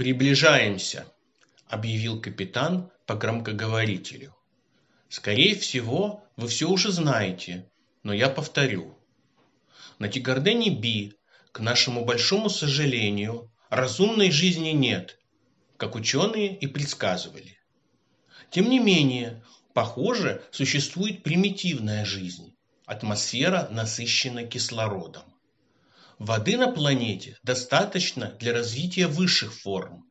«Приближаемся», — объявил капитан по громкоговорителю. «Скорее всего, вы все уже знаете, но я повторю. На Тигардене Би, к нашему большому сожалению, разумной жизни нет, как ученые и предсказывали. Тем не менее, похоже, существует примитивная жизнь. Атмосфера насыщена кислородом. Воды на планете достаточно для развития высших форм,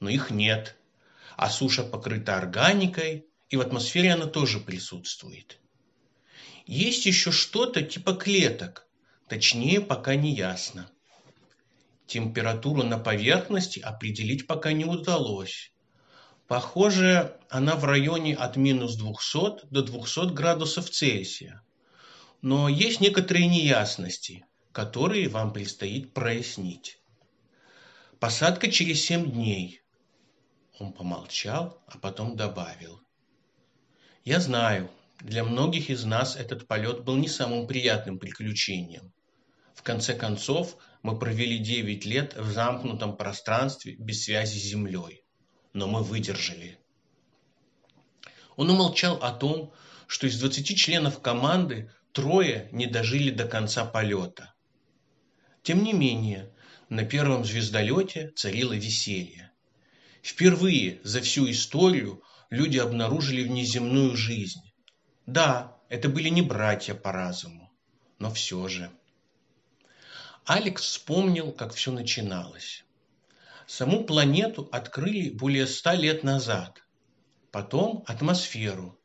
но их нет, а суша покрыта органикой, и в атмосфере она тоже присутствует. Есть еще что-то типа клеток, точнее пока не ясно. Температуру на поверхности определить пока не удалось. Похоже, она в районе от минус 200 до 200 градусов Цельсия. Но есть некоторые неясности – которые вам предстоит прояснить. Посадка через семь дней. Он помолчал, а потом добавил. Я знаю, для многих из нас этот полет был не самым приятным приключением. В конце концов, мы провели 9 лет в замкнутом пространстве без связи с Землей. Но мы выдержали. Он умолчал о том, что из 20 членов команды трое не дожили до конца полета. Тем не менее, на первом звездолете царило веселье. Впервые за всю историю люди обнаружили внеземную жизнь. Да, это были не братья по разуму, но все же. Алекс вспомнил, как все начиналось. Саму планету открыли более ста лет назад, потом атмосферу,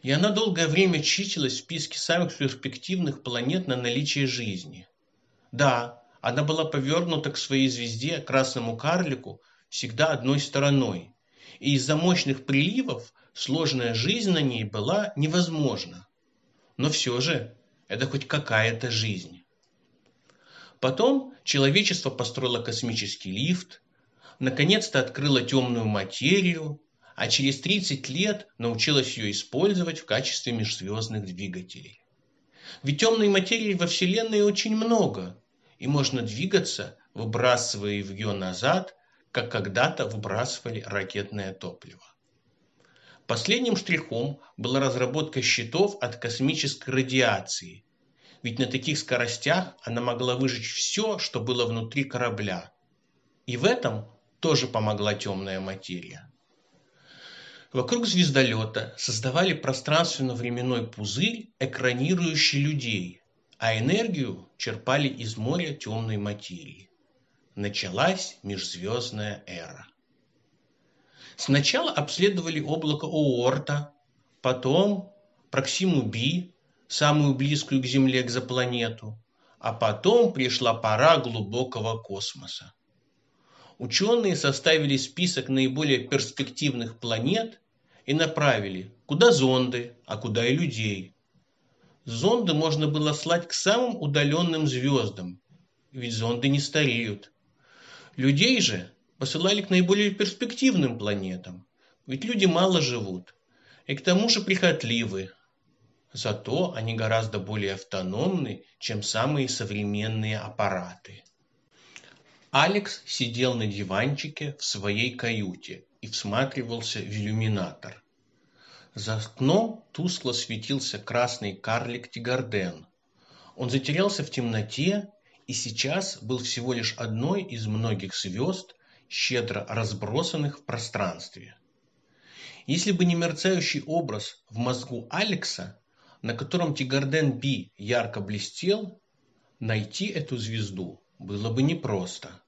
и она долгое время числилась в списке самых перспективных планет на наличие жизни. Да, она была повернута к своей звезде, красному карлику, всегда одной стороной. И из-за мощных приливов сложная жизнь на ней была невозможна. Но все же это хоть какая-то жизнь. Потом человечество построило космический лифт, наконец-то открыло темную материю, а через 30 лет научилось ее использовать в качестве межзвездных двигателей. Ведь темной материи во Вселенной очень много, и можно двигаться, выбрасывая ее назад, как когда-то выбрасывали ракетное топливо. Последним штрихом была разработка щитов от космической радиации, ведь на таких скоростях она могла выжечь все, что было внутри корабля. И в этом тоже помогла темная материя. Вокруг звездолета создавали пространственно-временной пузырь, экранирующий людей, а энергию черпали из моря темной материи. Началась межзвездная эра. Сначала обследовали облако Оорта, потом Проксиму Би, самую близкую к Земле экзопланету, а потом пришла пора глубокого космоса. Ученые составили список наиболее перспективных планет и направили, куда зонды, а куда и людей – Зонды можно было слать к самым удаленным звездам, ведь зонды не стареют. Людей же посылали к наиболее перспективным планетам, ведь люди мало живут, и к тому же прихотливы. Зато они гораздо более автономны, чем самые современные аппараты. Алекс сидел на диванчике в своей каюте и всматривался в иллюминатор. За окном тускло светился красный карлик Тигарден. Он затерялся в темноте и сейчас был всего лишь одной из многих звезд, щедро разбросанных в пространстве. Если бы не мерцающий образ в мозгу Алекса, на котором Тигарден Би ярко блестел, найти эту звезду было бы непросто.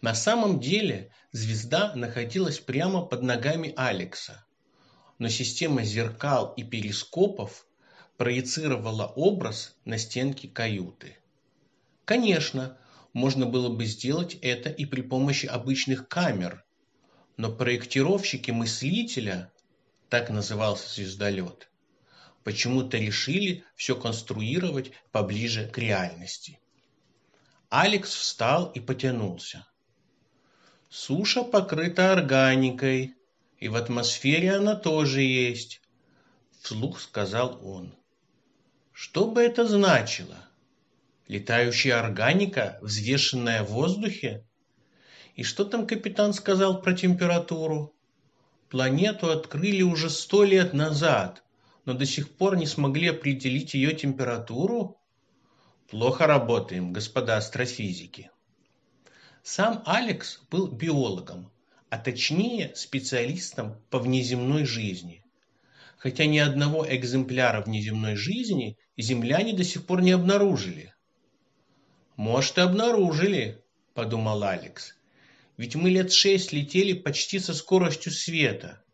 На самом деле звезда находилась прямо под ногами Алекса, но система зеркал и перископов проецировала образ на стенки каюты. Конечно, можно было бы сделать это и при помощи обычных камер, но проектировщики мыслителя, так назывался звездолет, почему-то решили все конструировать поближе к реальности. Алекс встал и потянулся. Суша покрыта органикой, и в атмосфере она тоже есть, вслух сказал он. Что бы это значило? Летающая органика, взвешенная в воздухе? И что там капитан сказал про температуру? Планету открыли уже сто лет назад, но до сих пор не смогли определить ее температуру? Плохо работаем, господа астрофизики. Сам Алекс был биологом, а точнее специалистом по внеземной жизни. Хотя ни одного экземпляра внеземной жизни земляне до сих пор не обнаружили. «Может, и обнаружили», – подумал Алекс. «Ведь мы лет шесть летели почти со скоростью света.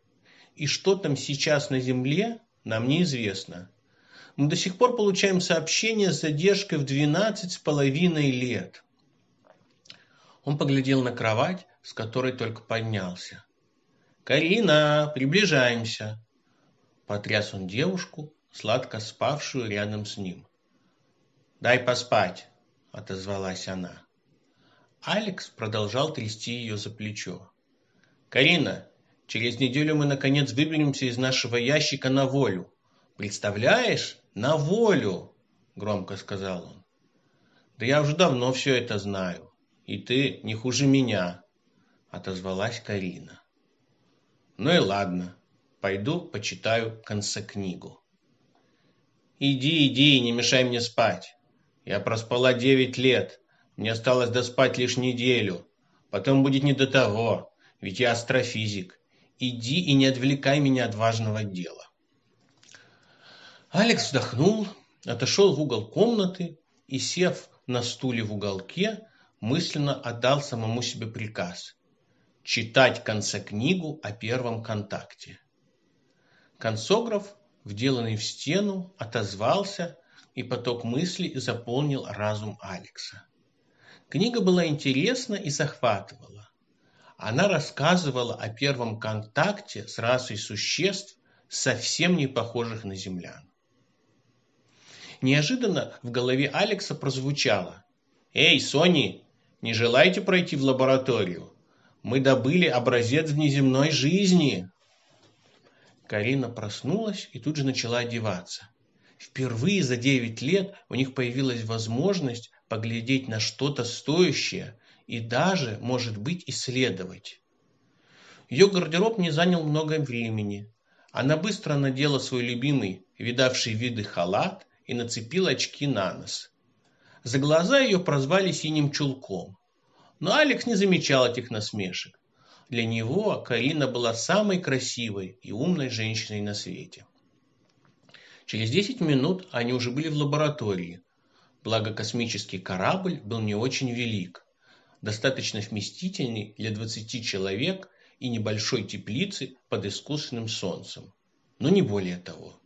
И что там сейчас на Земле, нам неизвестно. Мы до сих пор получаем сообщения с задержкой в 12 с половиной лет. Он поглядел на кровать, с которой только поднялся. «Карина, приближаемся!» Потряс он девушку, сладко спавшую рядом с ним. «Дай поспать!» – отозвалась она. Алекс продолжал трясти ее за плечо. «Карина, через неделю мы наконец выберемся из нашего ящика на волю. Представляешь? На волю!» – громко сказал он. «Да я уже давно все это знаю. И ты не хуже меня, отозвалась Карина. Ну и ладно, пойду почитаю концекнигу. Иди, иди, не мешай мне спать. Я проспала девять лет, мне осталось доспать лишь неделю. Потом будет не до того, ведь я астрофизик. Иди и не отвлекай меня от важного дела. Алекс вздохнул, отошел в угол комнаты и, сев на стуле в уголке, мысленно отдал самому себе приказ читать концекнигу о первом контакте. Концограф, вделанный в стену, отозвался, и поток мыслей заполнил разум Алекса. Книга была интересна и захватывала. Она рассказывала о первом контакте с расой существ, совсем не похожих на землян. Неожиданно в голове Алекса прозвучало «Эй, Сони, не желаете пройти в лабораторию? Мы добыли образец внеземной жизни. Карина проснулась и тут же начала одеваться. Впервые за девять лет у них появилась возможность поглядеть на что-то стоящее и даже, может быть, исследовать. Ее гардероб не занял много времени. Она быстро надела свой любимый, видавший виды халат и нацепила очки на нос. За глаза ее прозвали синим чулком. Но Алекс не замечал этих насмешек. Для него Карина была самой красивой и умной женщиной на свете. Через 10 минут они уже были в лаборатории. Благо космический корабль был не очень велик, достаточно вместительный для 20 человек и небольшой теплицы под искусственным солнцем. Но не более того.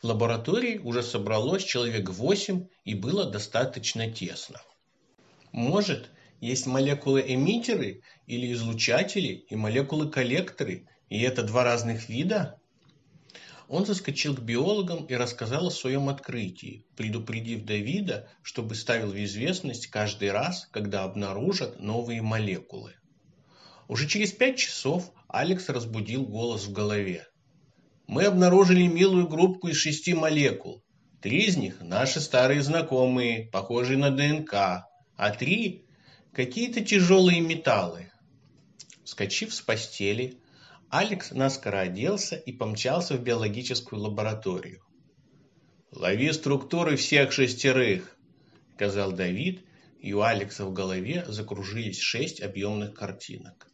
В лаборатории уже собралось человек восемь и было достаточно тесно. Может, есть молекулы-эмиттеры или излучатели и молекулы-коллекторы, и это два разных вида? Он заскочил к биологам и рассказал о своем открытии, предупредив Давида, чтобы ставил в известность каждый раз, когда обнаружат новые молекулы. Уже через пять часов Алекс разбудил голос в голове. Мы обнаружили милую группку из шести молекул. Три из них наши старые знакомые, похожие на ДНК, а три какие-то тяжелые металлы. Вскочив с постели, Алекс наскоро оделся и помчался в биологическую лабораторию. «Лови структуры всех шестерых», — сказал Давид, и у Алекса в голове закружились шесть объемных картинок.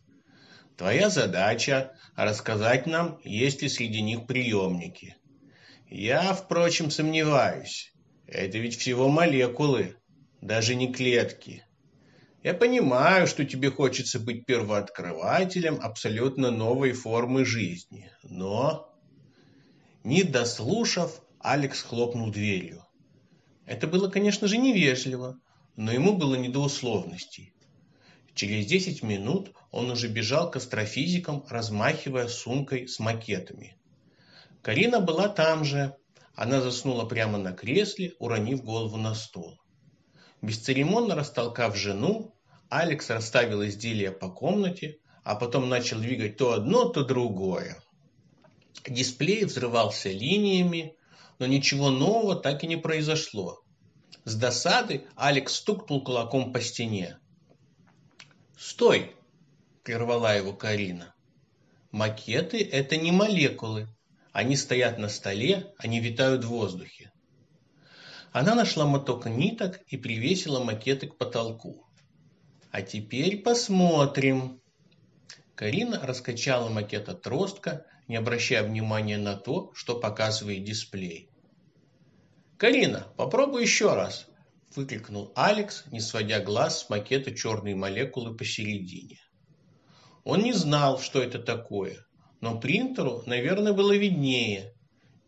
Твоя задача – рассказать нам, есть ли среди них приемники. Я, впрочем, сомневаюсь. Это ведь всего молекулы, даже не клетки. Я понимаю, что тебе хочется быть первооткрывателем абсолютно новой формы жизни, но... Не дослушав, Алекс хлопнул дверью. Это было, конечно же, невежливо, но ему было не до условностей. Через 10 минут он уже бежал к астрофизикам, размахивая сумкой с макетами. Карина была там же. Она заснула прямо на кресле, уронив голову на стол. Бесцеремонно растолкав жену, Алекс расставил изделия по комнате, а потом начал двигать то одно, то другое. Дисплей взрывался линиями, но ничего нового так и не произошло. С досады Алекс стукнул кулаком по стене. Стой, прервала его Карина. Макеты – это не молекулы. Они стоят на столе, они витают в воздухе. Она нашла моток ниток и привесила макеты к потолку. А теперь посмотрим. Карина раскачала макет отростка, не обращая внимания на то, что показывает дисплей. «Карина, попробуй еще раз!» – выкрикнул Алекс, не сводя глаз с макета черной молекулы посередине. Он не знал, что это такое, но принтеру, наверное, было виднее.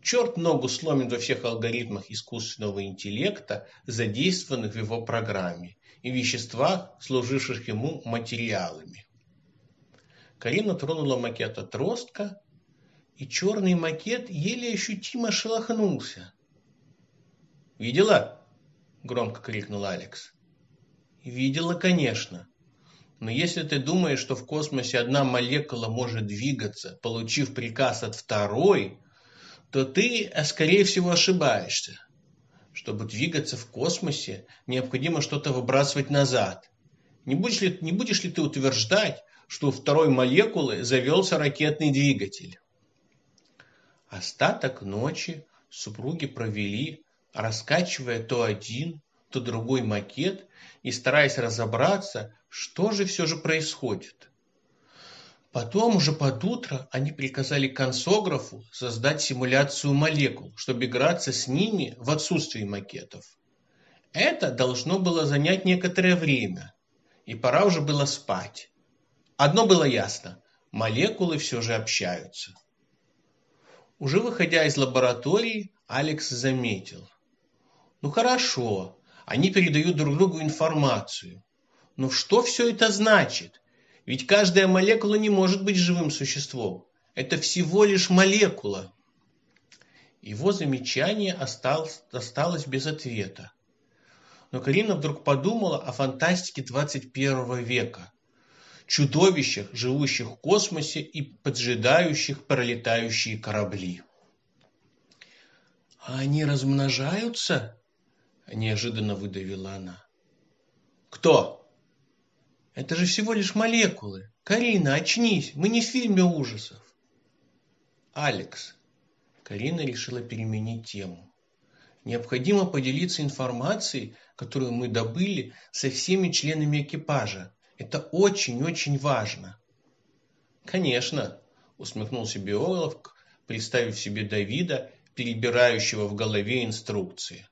Черт ногу сломит во всех алгоритмах искусственного интеллекта, задействованных в его программе, и веществах, служивших ему материалами. Карина тронула макет отростка, и черный макет еле ощутимо шелохнулся. «Видела?» – громко крикнул Алекс. «Видела, конечно. Но если ты думаешь, что в космосе одна молекула может двигаться, получив приказ от второй, то ты, а скорее всего, ошибаешься. Чтобы двигаться в космосе, необходимо что-то выбрасывать назад. Не будешь ли, не будешь ли ты утверждать, что у второй молекулы завелся ракетный двигатель? Остаток ночи супруги провели, раскачивая то один, то другой макет и стараясь разобраться, что же все же происходит. Потом уже под утро они приказали консографу создать симуляцию молекул, чтобы играться с ними в отсутствии макетов. Это должно было занять некоторое время, и пора уже было спать. Одно было ясно – молекулы все же общаются. Уже выходя из лаборатории, Алекс заметил. Ну хорошо, они передают друг другу информацию. Но что все это значит? Ведь каждая молекула не может быть живым существом. Это всего лишь молекула. Его замечание осталось, осталось без ответа. Но Карина вдруг подумала о фантастике 21 века. Чудовищах, живущих в космосе и поджидающих пролетающие корабли. «А они размножаются?» – неожиданно выдавила она. «Кто?» «Это же всего лишь молекулы. Карина, очнись, мы не в фильме ужасов». «Алекс». Карина решила переменить тему. Необходимо поделиться информацией, которую мы добыли со всеми членами экипажа. Это очень-очень важно. Конечно, усмехнулся биолог, представив себе Давида, перебирающего в голове инструкции.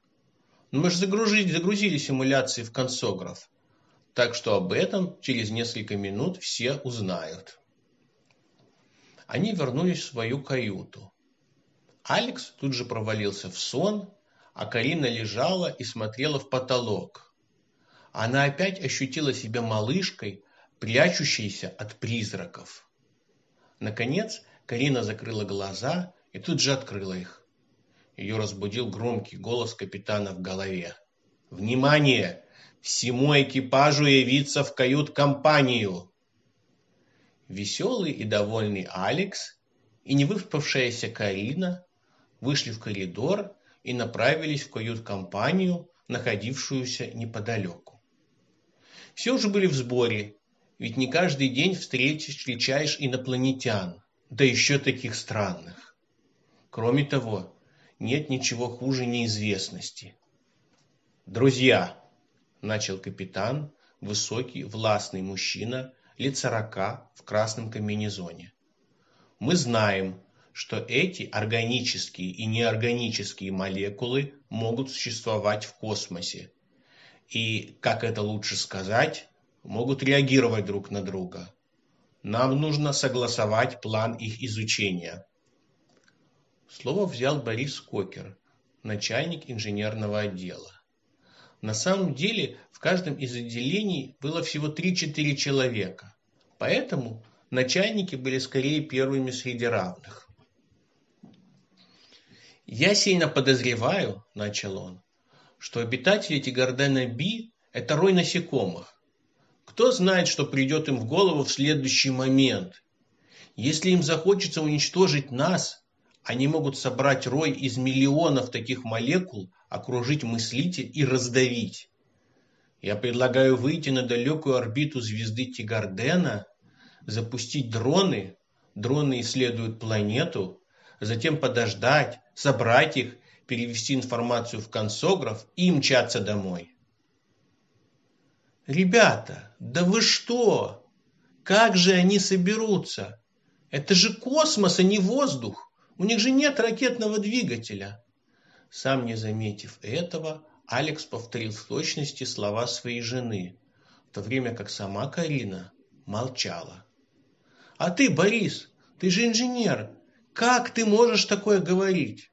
Но мы же загрузили, загрузили симуляции в консограф. Так что об этом через несколько минут все узнают. Они вернулись в свою каюту. Алекс тут же провалился в сон, а Карина лежала и смотрела в потолок. Она опять ощутила себя малышкой, прячущейся от призраков. Наконец, Карина закрыла глаза и тут же открыла их. Ее разбудил громкий голос капитана в голове. «Внимание! Всему экипажу явиться в кают-компанию!» Веселый и довольный Алекс и невыспавшаяся Карина вышли в коридор и направились в кают-компанию, находившуюся неподалеку. Все уже были в сборе, ведь не каждый день встретишь, встречаешь инопланетян, да еще таких странных. Кроме того, нет ничего хуже неизвестности. Друзья, начал капитан, высокий, властный мужчина, лет сорока, в красном комбинезоне. Мы знаем, что эти органические и неорганические молекулы могут существовать в космосе. И, как это лучше сказать, могут реагировать друг на друга. Нам нужно согласовать план их изучения. Слово взял Борис Кокер, начальник инженерного отдела. На самом деле в каждом из отделений было всего 3-4 человека, поэтому начальники были скорее первыми среди равных. «Я сильно подозреваю», – начал он, – «что обитатели Тигардена Би – это рой насекомых. Кто знает, что придет им в голову в следующий момент. Если им захочется уничтожить нас, они могут собрать рой из миллионов таких молекул, окружить мыслитель и раздавить. Я предлагаю выйти на далекую орбиту звезды Тигардена, запустить дроны, дроны исследуют планету, затем подождать, собрать их, перевести информацию в консограф и мчаться домой. Ребята, да вы что? Как же они соберутся? Это же космос, а не воздух. У них же нет ракетного двигателя. Сам не заметив этого, Алекс повторил в точности слова своей жены, в то время как сама Карина молчала. «А ты, Борис, ты же инженер. Как ты можешь такое говорить?»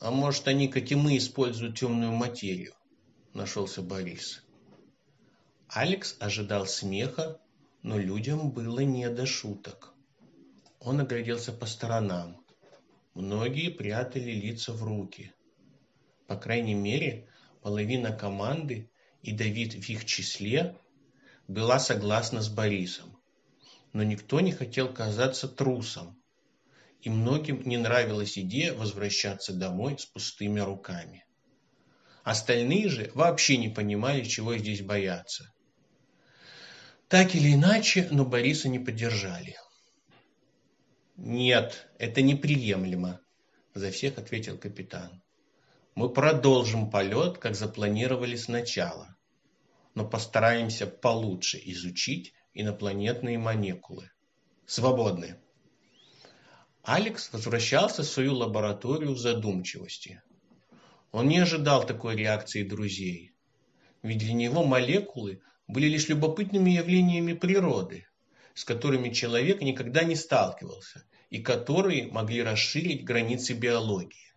«А может, они, как и мы, используют темную материю?» – нашелся Борис. Алекс ожидал смеха, но людям было не до шуток. Он огляделся по сторонам. Многие прятали лица в руки. По крайней мере, половина команды, и Давид в их числе, была согласна с Борисом. Но никто не хотел казаться трусом, и многим не нравилась идея возвращаться домой с пустыми руками. Остальные же вообще не понимали, чего здесь бояться. Так или иначе, но Бориса не поддержали. «Нет, это неприемлемо», – за всех ответил капитан. «Мы продолжим полет, как запланировали сначала, но постараемся получше изучить инопланетные молекулы. Свободны». Алекс возвращался в свою лабораторию в задумчивости. Он не ожидал такой реакции друзей, ведь для него молекулы были лишь любопытными явлениями природы, с которыми человек никогда не сталкивался и которые могли расширить границы биологии.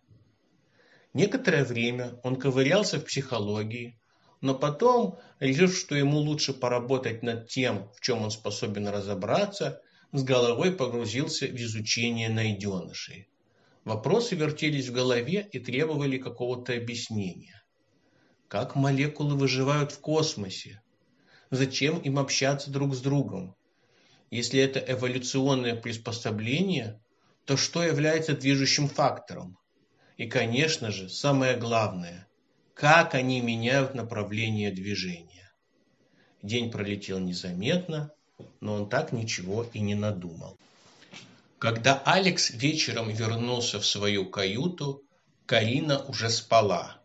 Некоторое время он ковырялся в психологии, но потом, решив, что ему лучше поработать над тем, в чем он способен разобраться, с головой погрузился в изучение найденышей. Вопросы вертелись в голове и требовали какого-то объяснения. Как молекулы выживают в космосе? Зачем им общаться друг с другом? Если это эволюционное приспособление, то что является движущим фактором? И, конечно же, самое главное, как они меняют направление движения. День пролетел незаметно, но он так ничего и не надумал. Когда Алекс вечером вернулся в свою каюту, Карина уже спала.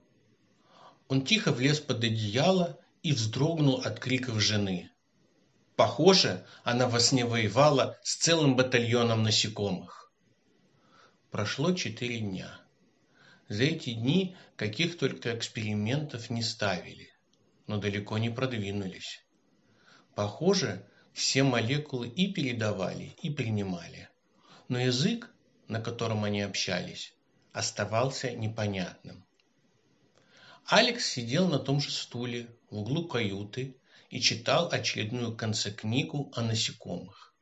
Он тихо влез под одеяло и вздрогнул от криков жены. Похоже, она во сне воевала с целым батальоном насекомых. Прошло четыре дня. За эти дни каких только экспериментов не ставили, но далеко не продвинулись. Похоже, все молекулы и передавали, и принимали. Но язык, на котором они общались, оставался непонятным. Алекс сидел на том же стуле в углу каюты и читал очередную концекнигу о насекомых.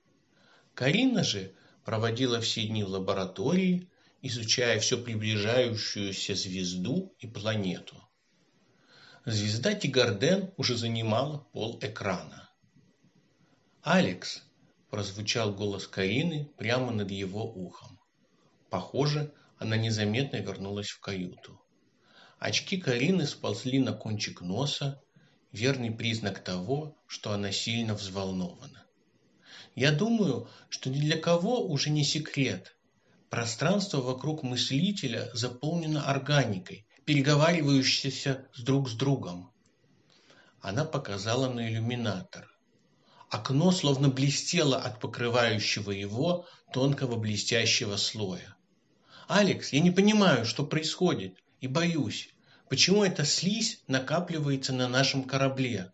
Карина же проводила все дни в лаборатории, изучая все приближающуюся звезду и планету. Звезда Тигарден уже занимала пол экрана. «Алекс!» – прозвучал голос Карины прямо над его ухом. Похоже, она незаметно вернулась в каюту. Очки Карины сползли на кончик носа, верный признак того, что она сильно взволнована. Я думаю, что ни для кого уже не секрет. Пространство вокруг мыслителя заполнено органикой, переговаривающейся с друг с другом. Она показала на иллюминатор. Окно словно блестело от покрывающего его тонкого блестящего слоя. «Алекс, я не понимаю, что происходит, и боюсь. Почему эта слизь накапливается на нашем корабле?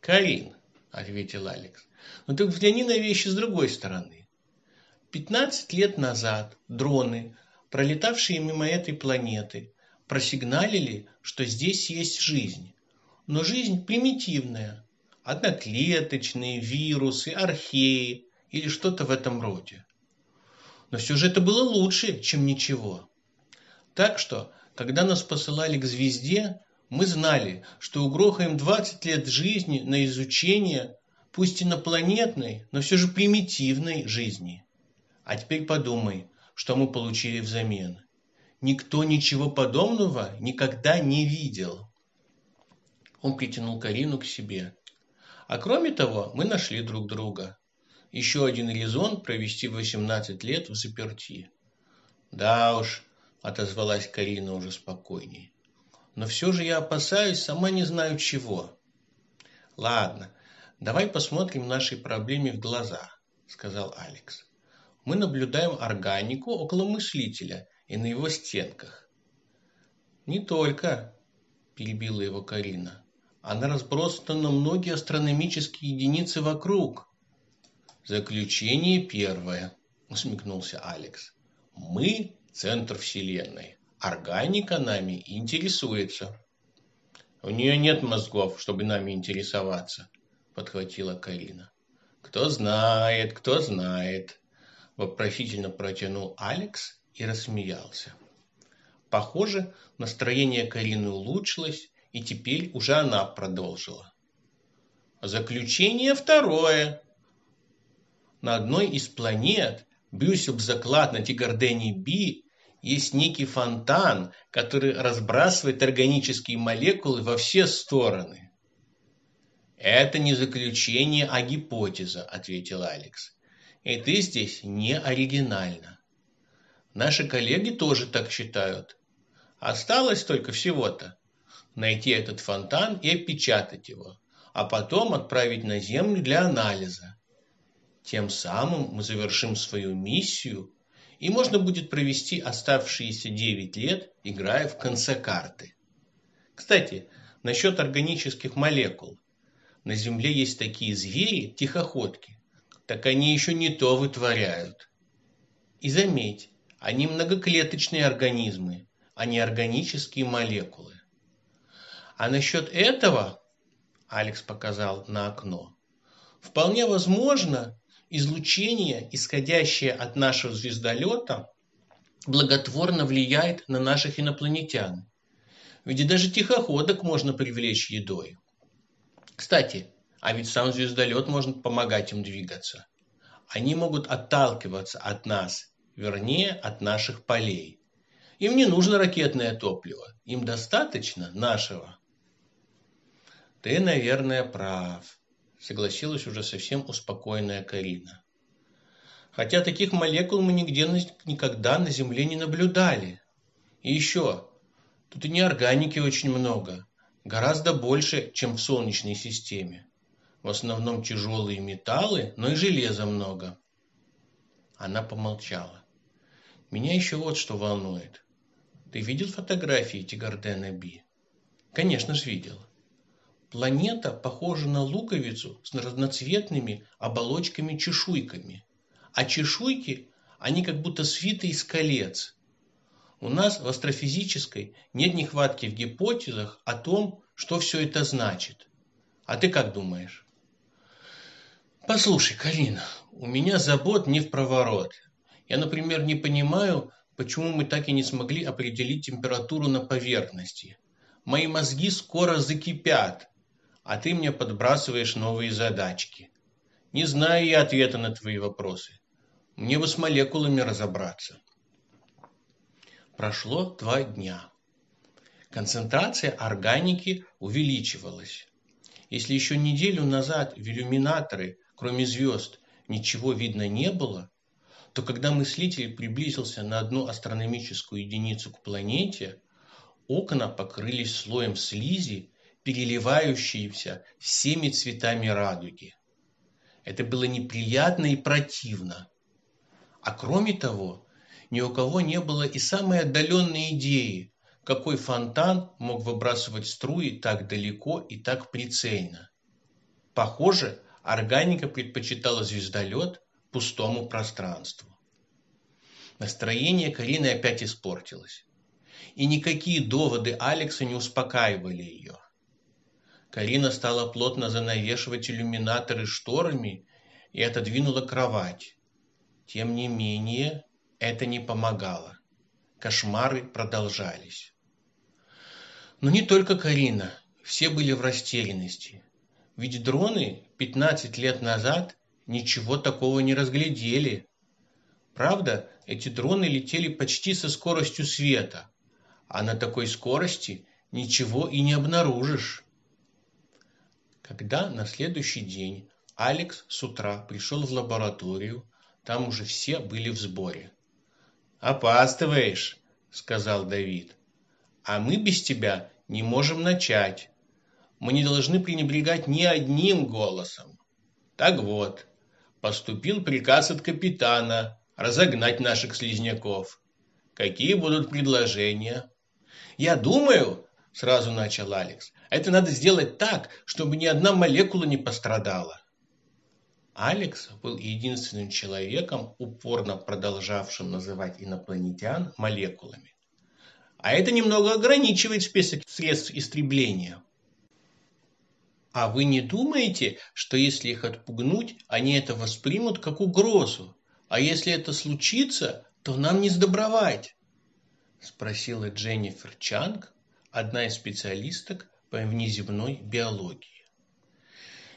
Карин, ответил Алекс, ну ты взгляни на вещи с другой стороны. Пятнадцать лет назад дроны, пролетавшие мимо этой планеты, просигналили, что здесь есть жизнь. Но жизнь примитивная. Одноклеточные, вирусы, археи или что-то в этом роде. Но все же это было лучше, чем ничего. Так что когда нас посылали к звезде, мы знали, что угрохаем 20 лет жизни на изучение, пусть инопланетной, но все же примитивной жизни. А теперь подумай, что мы получили взамен. Никто ничего подобного никогда не видел. Он притянул Карину к себе. А кроме того, мы нашли друг друга. Еще один резон провести 18 лет в заперти. Да уж, отозвалась Карина уже спокойней. Но все же я опасаюсь, сама не знаю чего. Ладно, давай посмотрим нашей проблеме в глаза, сказал Алекс. Мы наблюдаем органику около мыслителя и на его стенках. Не только, перебила его Карина. Она разбросана на многие астрономические единицы вокруг. Заключение первое, усмехнулся Алекс. Мы центр Вселенной. Органика нами интересуется. У нее нет мозгов, чтобы нами интересоваться, подхватила Карина. Кто знает, кто знает, вопросительно протянул Алекс и рассмеялся. Похоже, настроение Карины улучшилось, и теперь уже она продолжила. Заключение второе. На одной из планет, бьюсь об заклад на Тигардене Би, есть некий фонтан, который разбрасывает органические молекулы во все стороны. Это не заключение, а гипотеза, ответил Алекс. И ты здесь не оригинально. Наши коллеги тоже так считают. Осталось только всего-то найти этот фонтан и опечатать его, а потом отправить на Землю для анализа. Тем самым мы завершим свою миссию и можно будет провести оставшиеся 9 лет, играя в конце карты. Кстати, насчет органических молекул. На Земле есть такие звери, тихоходки. Так они еще не то вытворяют. И заметь, они многоклеточные организмы, а не органические молекулы. А насчет этого, Алекс показал на окно, вполне возможно, излучение, исходящее от нашего звездолета, благотворно влияет на наших инопланетян. Ведь даже тихоходок можно привлечь едой. Кстати, а ведь сам звездолет может помогать им двигаться. Они могут отталкиваться от нас, вернее, от наших полей. Им не нужно ракетное топливо, им достаточно нашего. Ты, наверное, прав, согласилась уже совсем успокоенная Карина. Хотя таких молекул мы нигде никогда на Земле не наблюдали. И еще, тут и неорганики очень много, гораздо больше, чем в Солнечной системе. В основном тяжелые металлы, но и железа много. Она помолчала. Меня еще вот что волнует. Ты видел фотографии Тигардена Би? Конечно же видел. Планета похожа на луковицу с разноцветными оболочками-чешуйками. А чешуйки, они как будто свиты из колец. У нас в астрофизической нет нехватки в гипотезах о том, что все это значит. А ты как думаешь? Послушай, Карина, у меня забот не в проворот. Я, например, не понимаю, почему мы так и не смогли определить температуру на поверхности. Мои мозги скоро закипят, а ты мне подбрасываешь новые задачки. Не знаю я ответа на твои вопросы. Мне бы с молекулами разобраться. Прошло два дня. Концентрация органики увеличивалась. Если еще неделю назад в иллюминаторы, кроме звезд, ничего видно не было, то когда мыслитель приблизился на одну астрономическую единицу к планете, окна покрылись слоем слизи переливающиеся всеми цветами радуги. Это было неприятно и противно. А кроме того, ни у кого не было и самой отдаленной идеи, какой фонтан мог выбрасывать струи так далеко и так прицельно. Похоже, органика предпочитала звездолет пустому пространству. Настроение Карины опять испортилось. И никакие доводы Алекса не успокаивали ее. Карина стала плотно занавешивать иллюминаторы шторами и отодвинула кровать. Тем не менее, это не помогало. Кошмары продолжались. Но не только Карина, все были в растерянности. Ведь дроны 15 лет назад ничего такого не разглядели. Правда, эти дроны летели почти со скоростью света, а на такой скорости ничего и не обнаружишь. Когда на следующий день Алекс с утра пришел в лабораторию, там уже все были в сборе. «Опаздываешь», — сказал Давид. «А мы без тебя не можем начать. Мы не должны пренебрегать ни одним голосом. Так вот, поступил приказ от капитана разогнать наших слизняков. Какие будут предложения?» «Я думаю», — сразу начал Алекс, «это надо сделать так, чтобы ни одна молекула не пострадала». Алекс был единственным человеком, упорно продолжавшим называть инопланетян молекулами. А это немного ограничивает список средств истребления. А вы не думаете, что если их отпугнуть, они это воспримут как угрозу? А если это случится, то нам не сдобровать? Спросила Дженнифер Чанг, одна из специалисток по внеземной биологии.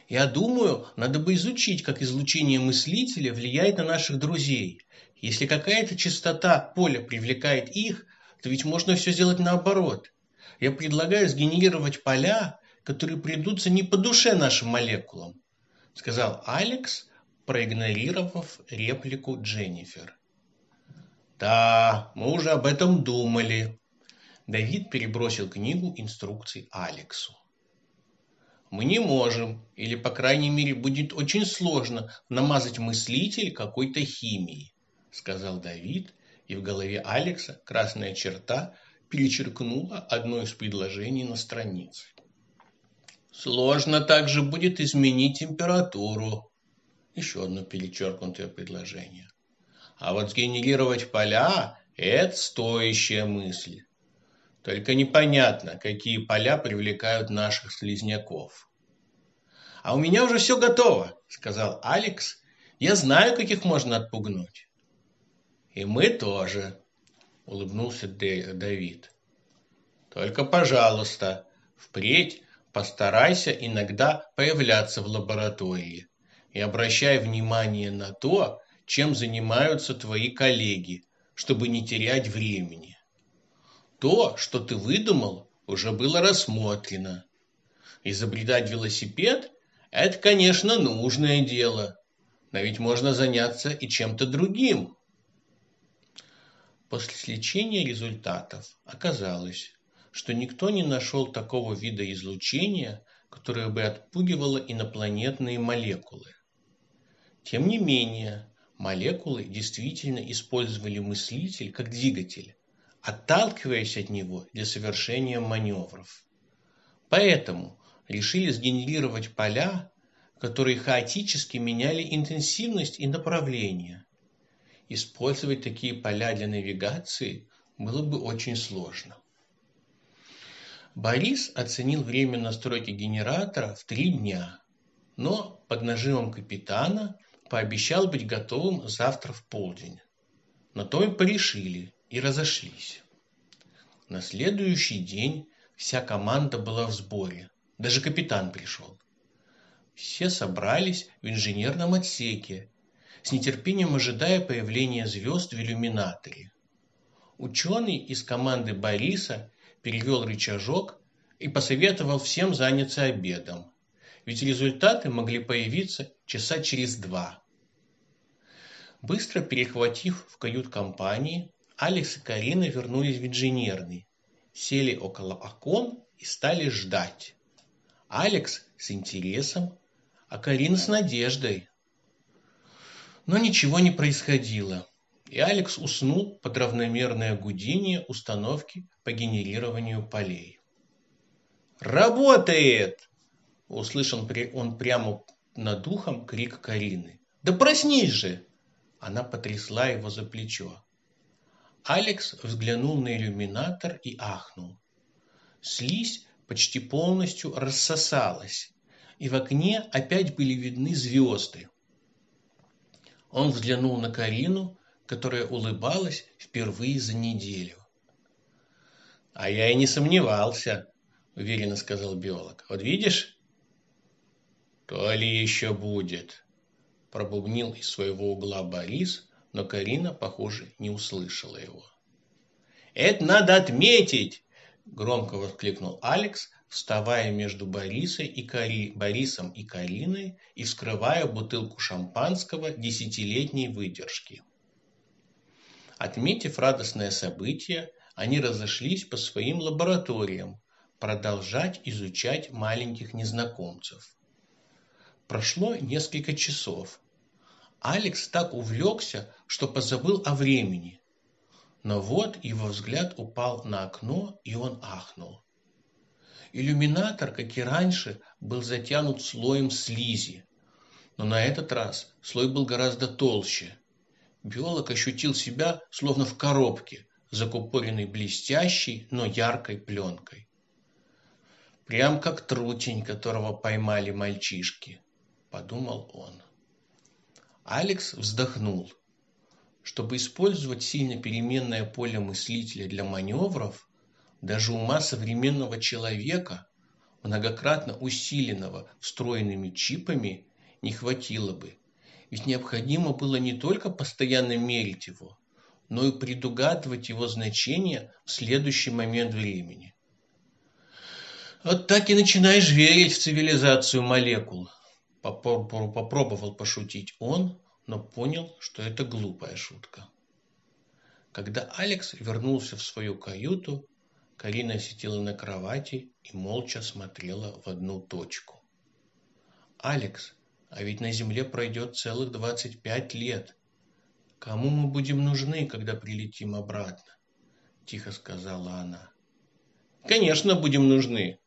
Я думаю, надо бы изучить, как излучение мыслителя влияет на наших друзей. Если какая-то частота поля привлекает их, то ведь можно все сделать наоборот. Я предлагаю сгенерировать поля, которые придутся не по душе нашим молекулам, сказал Алекс, проигнорировав реплику Дженнифер. Да, мы уже об этом думали. Давид перебросил книгу инструкций Алексу мы не можем, или, по крайней мере, будет очень сложно намазать мыслитель какой-то химией, сказал Давид, и в голове Алекса красная черта перечеркнула одно из предложений на странице. Сложно также будет изменить температуру. Еще одно перечеркнутое предложение. А вот сгенерировать поля – это стоящая мысль. Только непонятно, какие поля привлекают наших слизняков. «А у меня уже все готово», — сказал Алекс. «Я знаю, каких можно отпугнуть». «И мы тоже», — улыбнулся Давид. «Только, пожалуйста, впредь постарайся иногда появляться в лаборатории и обращай внимание на то, чем занимаются твои коллеги, чтобы не терять времени. То, что ты выдумал, уже было рассмотрено. Изобретать велосипед – это, конечно, нужное дело, но ведь можно заняться и чем-то другим. После сличения результатов оказалось, что никто не нашел такого вида излучения, которое бы отпугивало инопланетные молекулы. Тем не менее, молекулы действительно использовали мыслитель как двигатель, отталкиваясь от него для совершения маневров. Поэтому решили сгенерировать поля, которые хаотически меняли интенсивность и направление. Использовать такие поля для навигации было бы очень сложно. Борис оценил время настройки генератора в три дня, но под нажимом капитана пообещал быть готовым завтра в полдень. На то и порешили и разошлись. На следующий день вся команда была в сборе. Даже капитан пришел. Все собрались в инженерном отсеке, с нетерпением ожидая появления звезд в иллюминаторе. Ученый из команды Бориса перевел рычажок и посоветовал всем заняться обедом, ведь результаты могли появиться часа через два. Быстро перехватив в кают-компании Алекс и Карина вернулись в инженерный, сели около окон и стали ждать. Алекс с интересом, а Карина с надеждой. Но ничего не происходило, и Алекс уснул под равномерное гудение установки по генерированию полей. «Работает!» – услышал он прямо над ухом крик Карины. «Да проснись же!» Она потрясла его за плечо. Алекс взглянул на иллюминатор и ахнул. Слизь почти полностью рассосалась, и в окне опять были видны звезды. Он взглянул на Карину, которая улыбалась впервые за неделю. «А я и не сомневался», — уверенно сказал биолог. «Вот видишь?» «То ли еще будет», — пробубнил из своего угла Борис, но Карина, похоже, не услышала его. «Это надо отметить!» – громко воскликнул Алекс, вставая между Борисой и Кари... Борисом и Кариной и вскрывая бутылку шампанского десятилетней выдержки. Отметив радостное событие, они разошлись по своим лабораториям, продолжать изучать маленьких незнакомцев. Прошло несколько часов. Алекс так увлекся, что позабыл о времени. Но вот его взгляд упал на окно, и он ахнул. Иллюминатор, как и раньше, был затянут слоем слизи. Но на этот раз слой был гораздо толще. Биолог ощутил себя словно в коробке, закупоренной блестящей, но яркой пленкой. Прям как трутень, которого поймали мальчишки, подумал он. Алекс вздохнул. Чтобы использовать сильно переменное поле мыслителя для маневров, даже ума современного человека, многократно усиленного встроенными чипами, не хватило бы. Ведь необходимо было не только постоянно мерить его, но и предугадывать его значение в следующий момент времени. Вот так и начинаешь верить в цивилизацию молекул. Попробовал пошутить он, но понял, что это глупая шутка. Когда Алекс вернулся в свою каюту, Карина сидела на кровати и молча смотрела в одну точку. «Алекс, а ведь на Земле пройдет целых двадцать пять лет. Кому мы будем нужны, когда прилетим обратно?» Тихо сказала она. «Конечно, будем нужны»,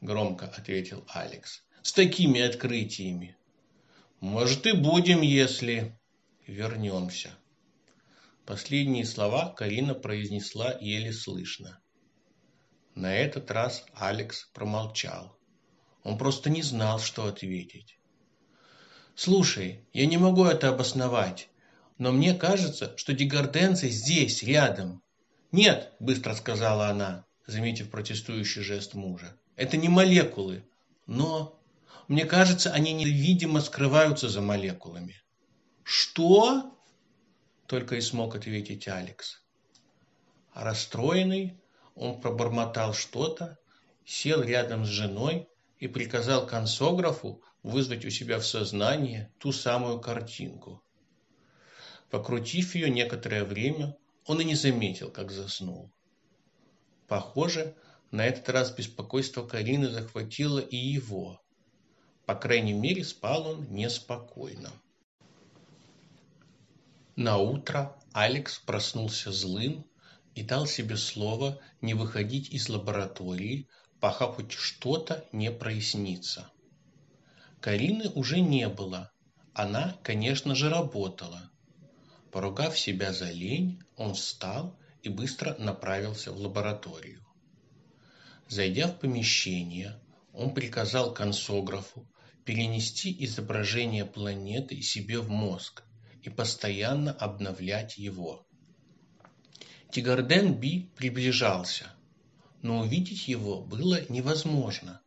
громко ответил Алекс. С такими открытиями. Может и будем, если вернемся. Последние слова Карина произнесла еле слышно. На этот раз Алекс промолчал. Он просто не знал, что ответить. «Слушай, я не могу это обосновать, но мне кажется, что дегарденцы здесь, рядом». «Нет», — быстро сказала она, заметив протестующий жест мужа. Это не молекулы, но мне кажется, они невидимо скрываются за молекулами. Что? Только и смог ответить Алекс. Расстроенный, он пробормотал что-то, сел рядом с женой и приказал консографу вызвать у себя в сознание ту самую картинку. Покрутив ее некоторое время, он и не заметил, как заснул. Похоже, на этот раз беспокойство Карины захватило и его. По крайней мере, спал он неспокойно. На утро Алекс проснулся злым и дал себе слово не выходить из лаборатории, пока хоть что-то не прояснится. Карины уже не было. Она, конечно же, работала. Поругав себя за лень, он встал и быстро направился в лабораторию. Зайдя в помещение, он приказал консографу перенести изображение планеты себе в мозг и постоянно обновлять его. Тигарден Би приближался, но увидеть его было невозможно.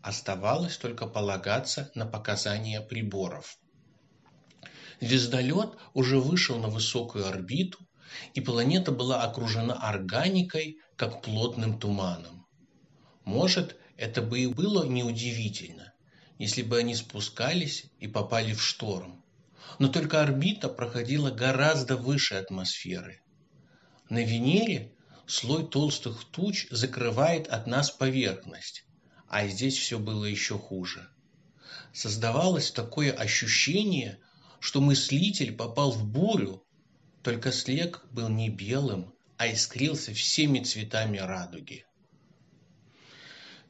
Оставалось только полагаться на показания приборов. Звездолет уже вышел на высокую орбиту, и планета была окружена органикой, как плотным туманом. Может, это бы и было неудивительно, если бы они спускались и попали в шторм. Но только орбита проходила гораздо выше атмосферы. На Венере слой толстых туч закрывает от нас поверхность, а здесь все было еще хуже. Создавалось такое ощущение, что мыслитель попал в бурю, только снег был не белым, а искрился всеми цветами радуги.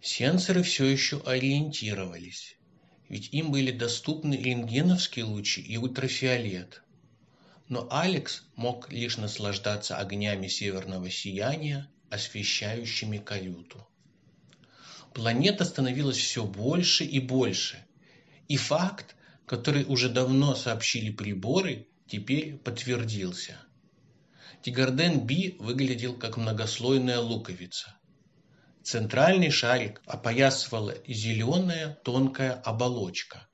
Сенсоры все еще ориентировались, ведь им были доступны рентгеновские лучи и ультрафиолет. Но Алекс мог лишь наслаждаться огнями северного сияния, освещающими каюту. Планета становилась все больше и больше, и факт, который уже давно сообщили приборы, теперь подтвердился. Тигарден Би выглядел как многослойная луковица. Центральный шарик опоясывала зеленая тонкая оболочка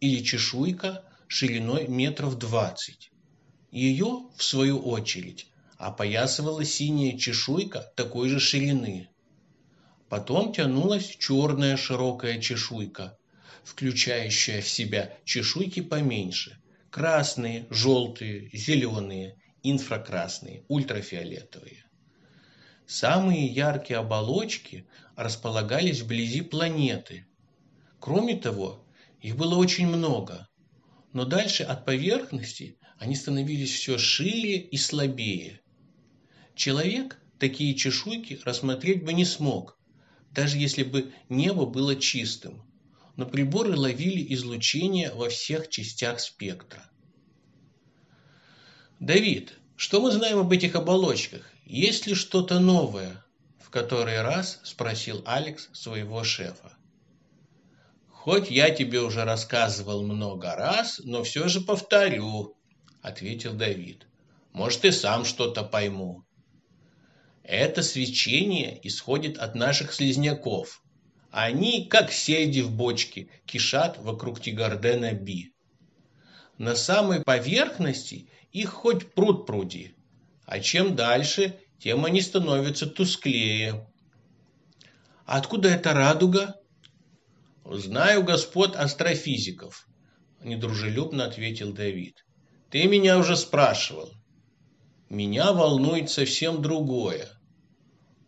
или чешуйка шириной метров двадцать. Ее, в свою очередь, опоясывала синяя чешуйка такой же ширины. Потом тянулась черная широкая чешуйка, включающая в себя чешуйки поменьше. Красные, желтые, зеленые, инфракрасные, ультрафиолетовые. Самые яркие оболочки располагались вблизи планеты. Кроме того, их было очень много, но дальше от поверхности они становились все шире и слабее. Человек такие чешуйки рассмотреть бы не смог, даже если бы небо было чистым, но приборы ловили излучение во всех частях спектра. Давид, что мы знаем об этих оболочках? Есть ли что-то новое? В который раз спросил Алекс своего шефа. Хоть я тебе уже рассказывал много раз, но все же повторю, ответил Давид. Может, и сам что-то пойму. Это свечение исходит от наших слизняков. Они, как сельди в бочке, кишат вокруг Тигардена Би. На самой поверхности их хоть пруд пруди, а чем дальше, тем они становятся тусклее. Откуда эта радуга? Знаю господ астрофизиков, недружелюбно ответил Давид. Ты меня уже спрашивал. Меня волнует совсем другое.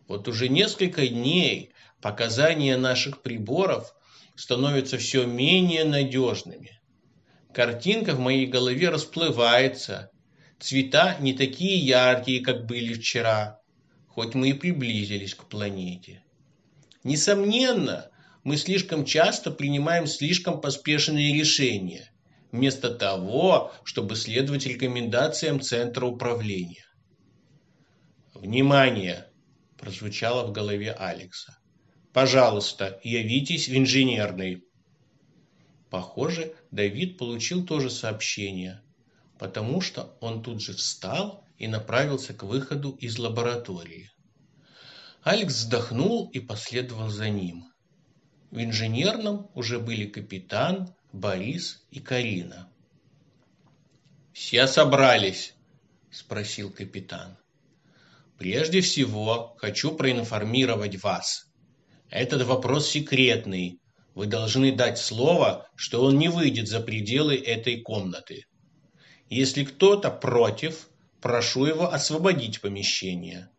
Вот уже несколько дней показания наших приборов становятся все менее надежными. Картинка в моей голове расплывается, Цвета не такие яркие, как были вчера, хоть мы и приблизились к планете. Несомненно, мы слишком часто принимаем слишком поспешные решения, вместо того, чтобы следовать рекомендациям Центра управления. «Внимание!» – прозвучало в голове Алекса. «Пожалуйста, явитесь в инженерный». Похоже, Давид получил то же сообщение, потому что он тут же встал и направился к выходу из лаборатории. Алекс вздохнул и последовал за ним. В инженерном уже были капитан, Борис и Карина. «Все собрались?» – спросил капитан. «Прежде всего хочу проинформировать вас. Этот вопрос секретный. Вы должны дать слово, что он не выйдет за пределы этой комнаты. Если кто-то против, прошу его освободить помещение.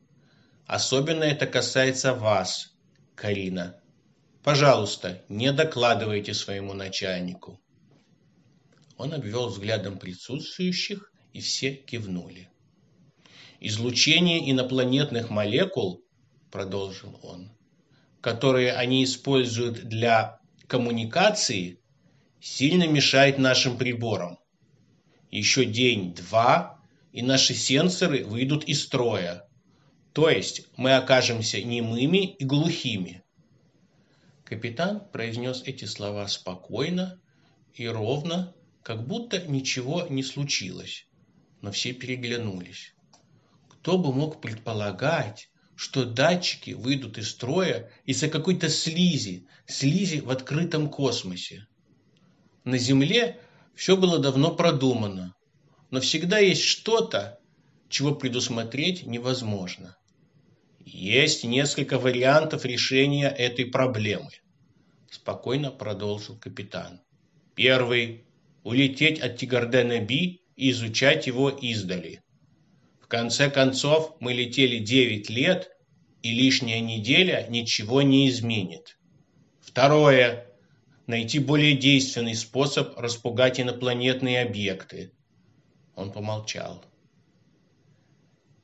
Особенно это касается вас, Карина. Пожалуйста, не докладывайте своему начальнику. Он обвел взглядом присутствующих, и все кивнули. Излучение инопланетных молекул, продолжил он, которые они используют для коммуникации, сильно мешает нашим приборам еще день-два, и наши сенсоры выйдут из строя. То есть мы окажемся немыми и глухими. Капитан произнес эти слова спокойно и ровно, как будто ничего не случилось, но все переглянулись. Кто бы мог предполагать, что датчики выйдут из строя из-за какой-то слизи, слизи в открытом космосе. На Земле все было давно продумано, но всегда есть что-то, чего предусмотреть невозможно. Есть несколько вариантов решения этой проблемы, спокойно продолжил капитан. Первый улететь от Тигардена Би и изучать его издали. В конце концов, мы летели 9 лет, и лишняя неделя ничего не изменит. Второе найти более действенный способ распугать инопланетные объекты. Он помолчал.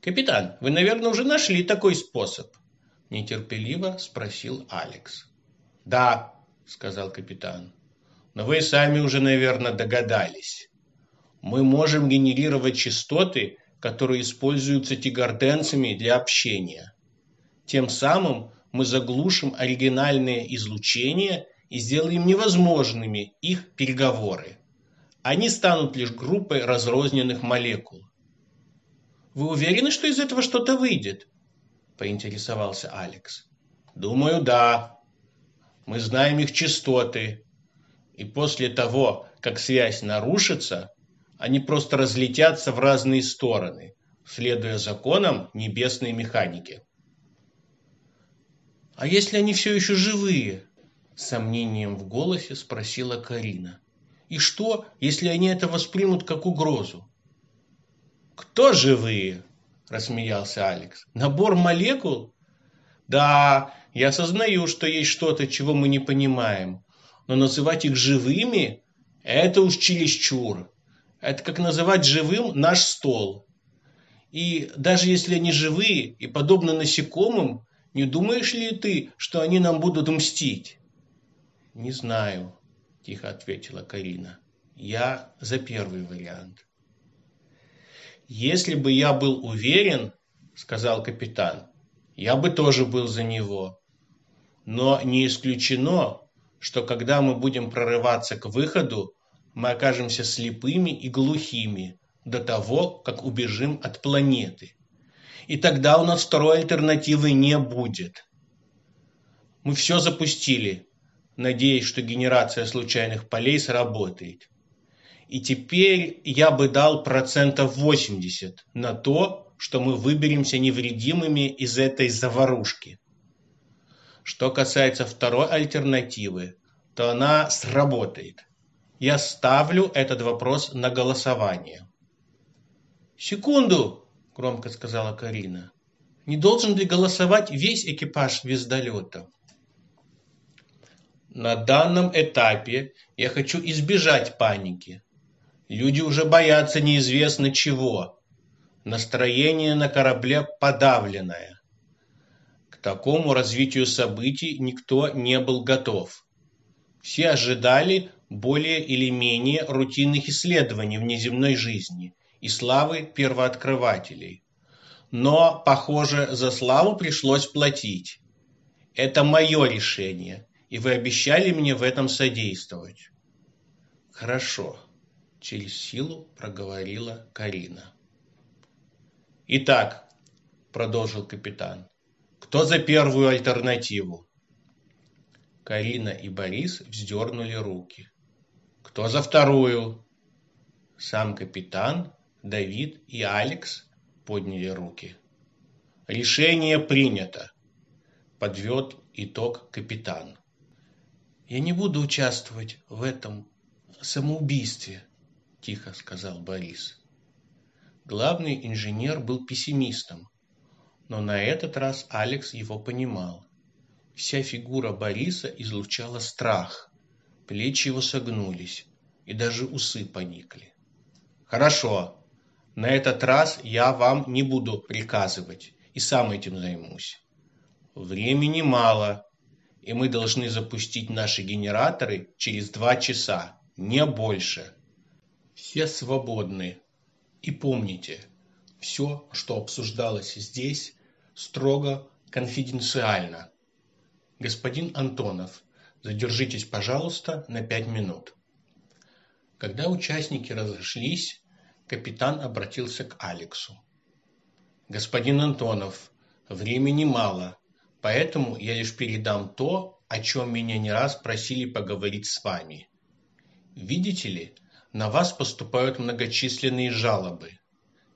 Капитан, вы, наверное, уже нашли такой способ, нетерпеливо спросил Алекс. Да, сказал капитан. Но вы сами уже, наверное, догадались. Мы можем генерировать частоты, которые используются тигарденцами для общения. Тем самым мы заглушим оригинальное излучение и сделаем невозможными их переговоры. Они станут лишь группой разрозненных молекул. Вы уверены, что из этого что-то выйдет? поинтересовался Алекс. Думаю, да. Мы знаем их частоты. И после того, как связь нарушится, они просто разлетятся в разные стороны, следуя законам небесной механики. А если они все еще живые? С сомнением в голосе спросила Карина. И что, если они это воспримут как угрозу? Кто живые? Рассмеялся Алекс. Набор молекул? Да, я осознаю, что есть что-то, чего мы не понимаем. Но называть их живыми – это уж чересчур. Это как называть живым наш стол. И даже если они живые и подобны насекомым, не думаешь ли ты, что они нам будут мстить? Не знаю, тихо ответила Карина. Я за первый вариант. Если бы я был уверен, сказал капитан, я бы тоже был за него. Но не исключено, что когда мы будем прорываться к выходу, мы окажемся слепыми и глухими до того, как убежим от планеты. И тогда у нас второй альтернативы не будет. Мы все запустили, надеясь, что генерация случайных полей сработает. И теперь я бы дал процентов 80 на то, что мы выберемся невредимыми из этой заварушки. Что касается второй альтернативы, то она сработает. Я ставлю этот вопрос на голосование. «Секунду!» – громко сказала Карина. «Не должен ли голосовать весь экипаж звездолета?» На данном этапе я хочу избежать паники. Люди уже боятся неизвестно чего. Настроение на корабле подавленное. К такому развитию событий никто не был готов. Все ожидали более или менее рутинных исследований внеземной жизни и славы первооткрывателей. Но, похоже, за славу пришлось платить. Это мое решение, и вы обещали мне в этом содействовать. Хорошо, через силу проговорила Карина. Итак, продолжил капитан, кто за первую альтернативу? Карина и Борис вздернули руки. Кто за вторую? Сам капитан, Давид и Алекс подняли руки. Решение принято, подвёд итог капитан. Я не буду участвовать в этом самоубийстве, тихо сказал Борис. Главный инженер был пессимистом, но на этот раз Алекс его понимал. Вся фигура Бориса излучала страх. Плечи его согнулись, и даже усы поникли. Хорошо. На этот раз я вам не буду приказывать и сам этим займусь. Времени мало, и мы должны запустить наши генераторы через два часа, не больше. Все свободны. И помните, все, что обсуждалось здесь, строго конфиденциально. Господин Антонов, задержитесь, пожалуйста, на пять минут. Когда участники разошлись, капитан обратился к Алексу. Господин Антонов, времени мало, поэтому я лишь передам то, о чем меня не раз просили поговорить с вами. Видите ли, на вас поступают многочисленные жалобы.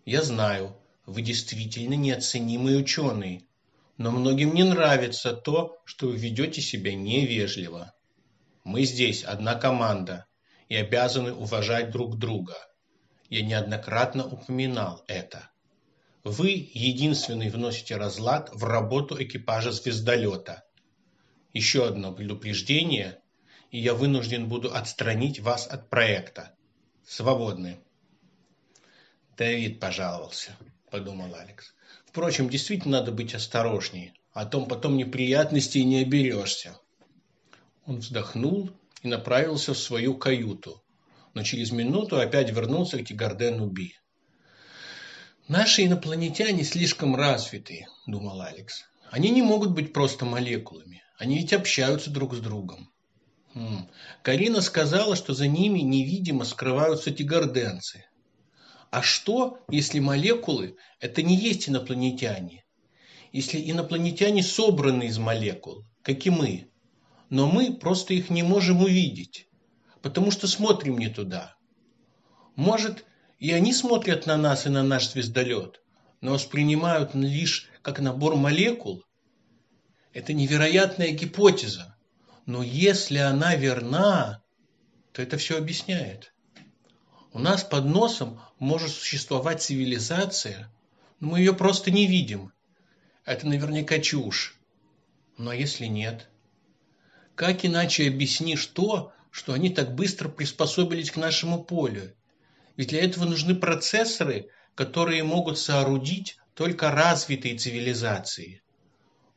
Я знаю, вы действительно неоценимый ученый, но многим не нравится то, что вы ведете себя невежливо. Мы здесь одна команда и обязаны уважать друг друга. Я неоднократно упоминал это. Вы единственный вносите разлад в работу экипажа звездолета. Еще одно предупреждение, и я вынужден буду отстранить вас от проекта. Свободны. Давид пожаловался, подумал Алекс. Впрочем, действительно надо быть осторожнее, а то потом неприятностей не оберешься. Он вздохнул и направился в свою каюту, но через минуту опять вернулся к Тигардену Би. «Наши инопланетяне слишком развиты», – думал Алекс. «Они не могут быть просто молекулами. Они ведь общаются друг с другом». Хм. Карина сказала, что за ними невидимо скрываются тигарденцы. А что, если молекулы – это не есть инопланетяне? Если инопланетяне собраны из молекул, как и мы, но мы просто их не можем увидеть, потому что смотрим не туда. Может, и они смотрят на нас и на наш звездолет, но воспринимают лишь как набор молекул? Это невероятная гипотеза. Но если она верна, то это все объясняет. У нас под носом может существовать цивилизация, но мы ее просто не видим. Это наверняка чушь. Но если нет? Как иначе объяснишь то, что они так быстро приспособились к нашему полю? Ведь для этого нужны процессоры, которые могут соорудить только развитые цивилизации.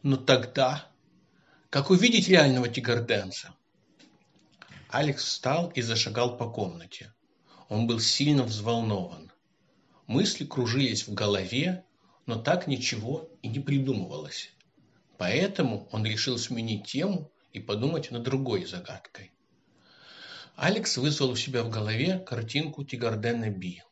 Но тогда, как увидеть реального тигарденца? Алекс встал и зашагал по комнате. Он был сильно взволнован. Мысли кружились в голове, но так ничего и не придумывалось. Поэтому он решил сменить тему и подумать над другой загадкой. Алекс вызвал у себя в голове картинку Тигардена Би.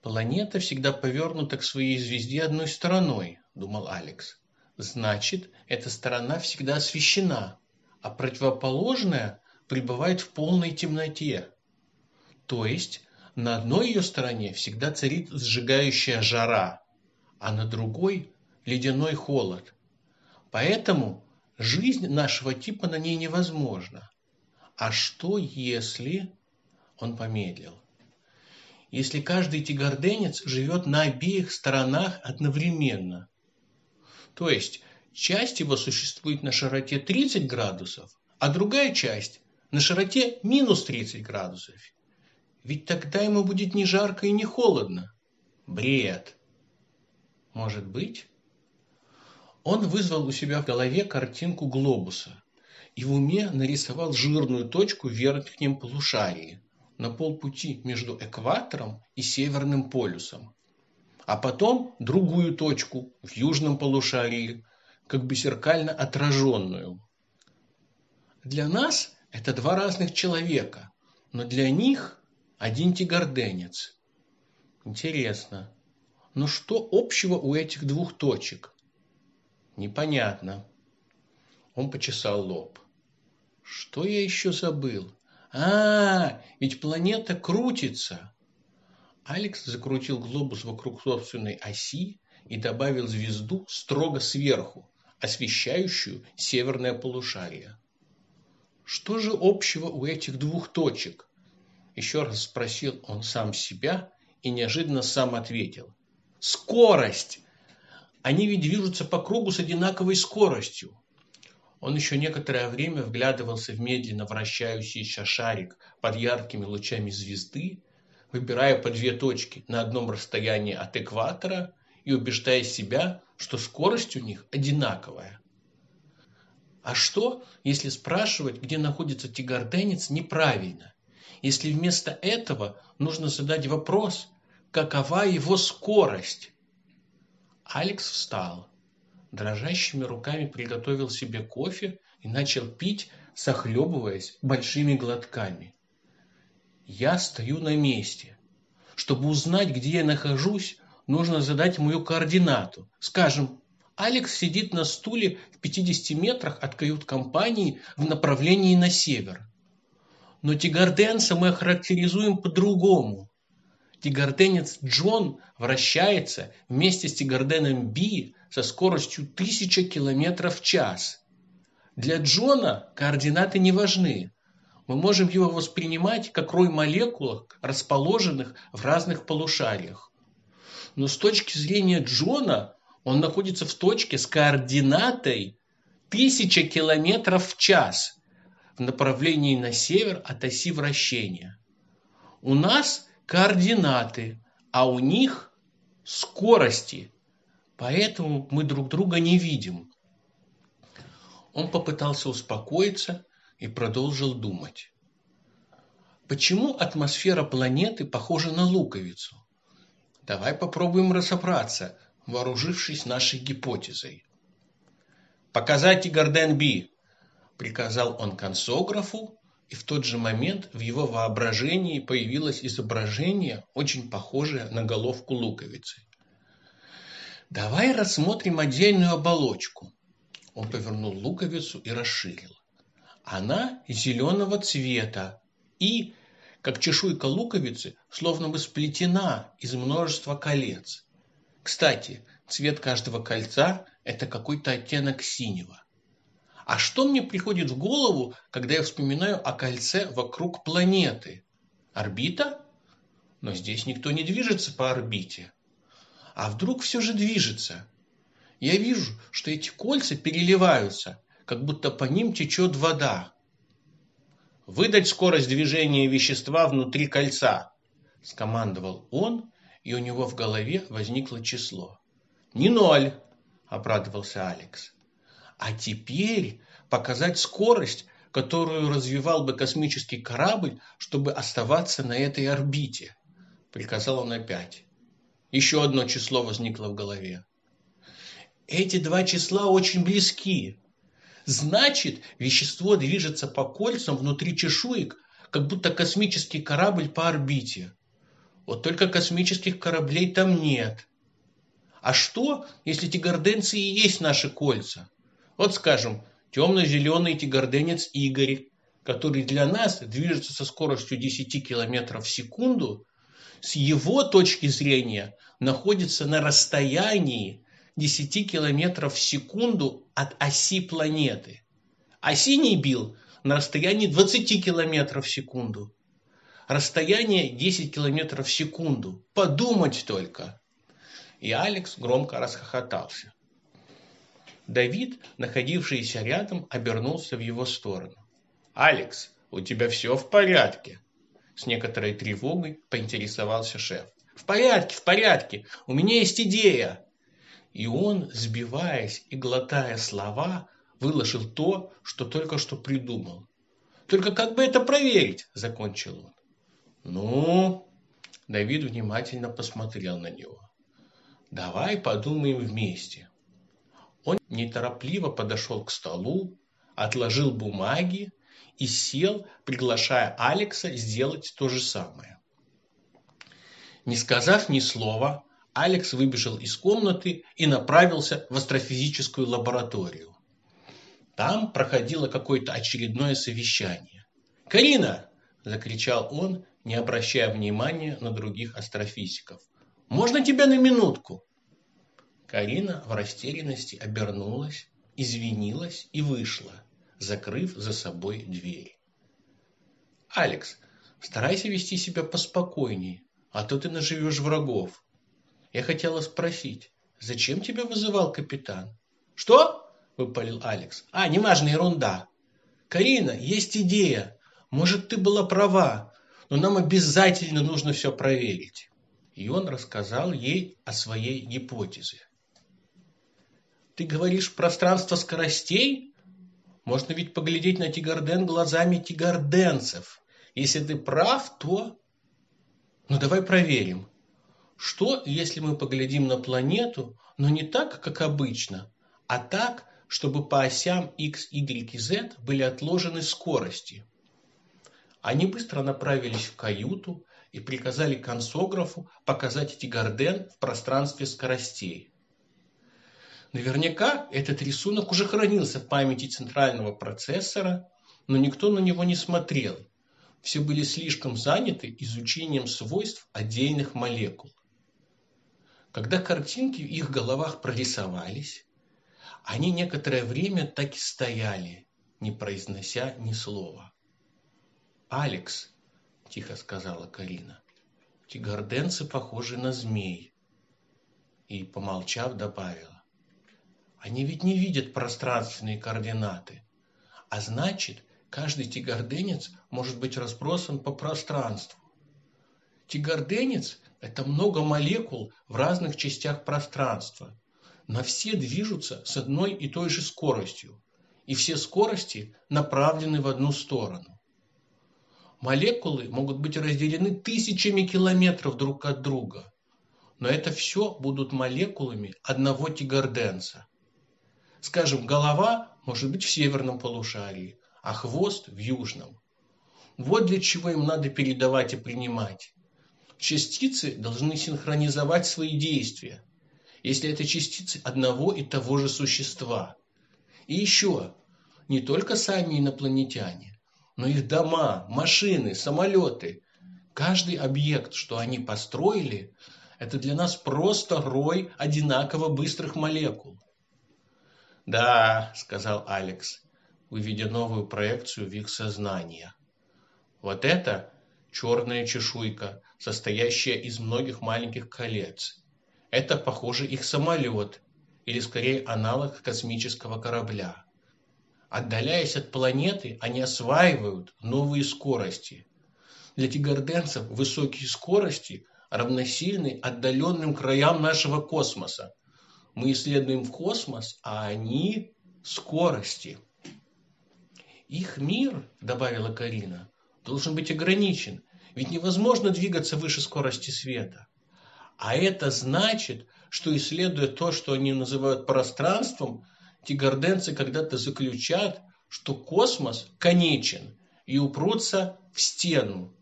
«Планета всегда повернута к своей звезде одной стороной», – думал Алекс. «Значит, эта сторона всегда освещена, а противоположная пребывает в полной темноте. То есть на одной ее стороне всегда царит сжигающая жара, а на другой – ледяной холод. Поэтому жизнь нашего типа на ней невозможна. А что если... Он помедлил. Если каждый тигарденец живет на обеих сторонах одновременно. То есть часть его существует на широте 30 градусов, а другая часть на широте минус 30 градусов. Ведь тогда ему будет не жарко и не холодно. Бред. Может быть? Он вызвал у себя в голове картинку глобуса и в уме нарисовал жирную точку в верхнем полушарии, на полпути между экватором и северным полюсом. А потом другую точку в южном полушарии, как бы зеркально отраженную. Для нас это два разных человека, но для них один тигарденец. Интересно, но что общего у этих двух точек? Непонятно. Он почесал лоб. Что я еще забыл? А, ведь планета крутится. Алекс закрутил глобус вокруг собственной оси и добавил звезду строго сверху, освещающую северное полушарие. Что же общего у этих двух точек? Еще раз спросил он сам себя и неожиданно сам ответил. Скорость! Они ведь движутся по кругу с одинаковой скоростью. Он еще некоторое время вглядывался в медленно вращающийся шарик под яркими лучами звезды, выбирая по две точки на одном расстоянии от экватора и убеждая себя, что скорость у них одинаковая. А что, если спрашивать, где находится тигарденец, неправильно? Если вместо этого нужно задать вопрос, какова его скорость? Алекс встал дрожащими руками приготовил себе кофе и начал пить, захлебываясь большими глотками. Я стою на месте. Чтобы узнать, где я нахожусь, нужно задать мою координату. Скажем, Алекс сидит на стуле в 50 метрах от кают-компании в направлении на север. Но Тигарденса мы охарактеризуем по-другому. Тигарденец Джон вращается вместе с Тигарденом Би со скоростью 1000 км в час. Для Джона координаты не важны. Мы можем его воспринимать как рой молекул, расположенных в разных полушариях. Но с точки зрения Джона он находится в точке с координатой 1000 км в час в направлении на север от оси вращения. У нас координаты, а у них скорости. Поэтому мы друг друга не видим. Он попытался успокоиться и продолжил думать. Почему атмосфера планеты похожа на луковицу? Давай попробуем разобраться, вооружившись нашей гипотезой. «Показать Гарден Би!» – приказал он консографу и в тот же момент в его воображении появилось изображение, очень похожее на головку луковицы. Давай рассмотрим отдельную оболочку. Он повернул луковицу и расширил. Она зеленого цвета и, как чешуйка луковицы, словно бы сплетена из множества колец. Кстати, цвет каждого кольца – это какой-то оттенок синего. А что мне приходит в голову, когда я вспоминаю о кольце вокруг планеты? Орбита? Но здесь никто не движется по орбите. А вдруг все же движется? Я вижу, что эти кольца переливаются, как будто по ним течет вода. «Выдать скорость движения вещества внутри кольца», – скомандовал он, и у него в голове возникло число. «Не ноль», – обрадовался Алекс. «А теперь показать скорость, которую развивал бы космический корабль, чтобы оставаться на этой орбите», – приказал он опять. Еще одно число возникло в голове. Эти два числа очень близки. Значит, вещество движется по кольцам внутри чешуек, как будто космический корабль по орбите. Вот только космических кораблей там нет. А что, если тигарденцы и есть наши кольца? Вот, скажем, темно-зеленый тигарденец Игорь, который для нас движется со скоростью 10 км в секунду, с его точки зрения находится на расстоянии 10 километров в секунду от оси планеты. А синий бил на расстоянии 20 километров в секунду. Расстояние 10 километров в секунду. Подумать только. И Алекс громко расхохотался. Давид, находившийся рядом, обернулся в его сторону. «Алекс, у тебя все в порядке?» С некоторой тревогой поинтересовался шеф. «В порядке, в порядке. У меня есть идея!» И он, сбиваясь и глотая слова, выложил то, что только что придумал. «Только как бы это проверить?» – закончил он. «Ну?» – Давид внимательно посмотрел на него. «Давай подумаем вместе». Он неторопливо подошел к столу, отложил бумаги и сел, приглашая Алекса сделать то же самое. Не сказав ни слова, Алекс выбежал из комнаты и направился в астрофизическую лабораторию. Там проходило какое-то очередное совещание. «Карина!» – закричал он, не обращая внимания на других астрофизиков. «Можно тебя на минутку?» Карина в растерянности обернулась, извинилась и вышла, закрыв за собой дверь. «Алекс, старайся вести себя поспокойнее, а то ты наживешь врагов», я хотела спросить, зачем тебя вызывал капитан? Что? Выпалил Алекс. А, неважно, ерунда. Карина, есть идея. Может, ты была права, но нам обязательно нужно все проверить. И он рассказал ей о своей гипотезе. Ты говоришь пространство скоростей? Можно ведь поглядеть на Тигарден глазами тигарденцев. Если ты прав, то... Ну, давай проверим. Что, если мы поглядим на планету, но не так, как обычно, а так, чтобы по осям x, y и z были отложены скорости? Они быстро направились в каюту и приказали консографу показать эти горден в пространстве скоростей. Наверняка этот рисунок уже хранился в памяти центрального процессора, но никто на него не смотрел. Все были слишком заняты изучением свойств отдельных молекул. Когда картинки в их головах прорисовались, они некоторое время так и стояли, не произнося ни слова. «Алекс», – тихо сказала Карина, – «тигарденцы похожи на змей». И, помолчав, добавила, «Они ведь не видят пространственные координаты, а значит, каждый тигарденец может быть разбросан по пространству. Тигарденец это много молекул в разных частях пространства, но все движутся с одной и той же скоростью, и все скорости направлены в одну сторону. Молекулы могут быть разделены тысячами километров друг от друга, но это все будут молекулами одного тигарденца. Скажем, голова может быть в северном полушарии, а хвост в южном. Вот для чего им надо передавать и принимать. Частицы должны синхронизовать свои действия, если это частицы одного и того же существа. И еще, не только сами инопланетяне, но их дома, машины, самолеты. Каждый объект, что они построили, это для нас просто рой одинаково быстрых молекул. «Да», — сказал Алекс, выведя новую проекцию в их сознание. «Вот это черная чешуйка, состоящая из многих маленьких колец. Это, похоже, их самолет, или скорее аналог космического корабля. Отдаляясь от планеты, они осваивают новые скорости. Для тигарденцев высокие скорости равносильны отдаленным краям нашего космоса. Мы исследуем космос, а они – скорости. Их мир, добавила Карина, должен быть ограничен, ведь невозможно двигаться выше скорости света. А это значит, что исследуя то, что они называют пространством, тигарденцы когда-то заключат, что космос конечен и упрутся в стену.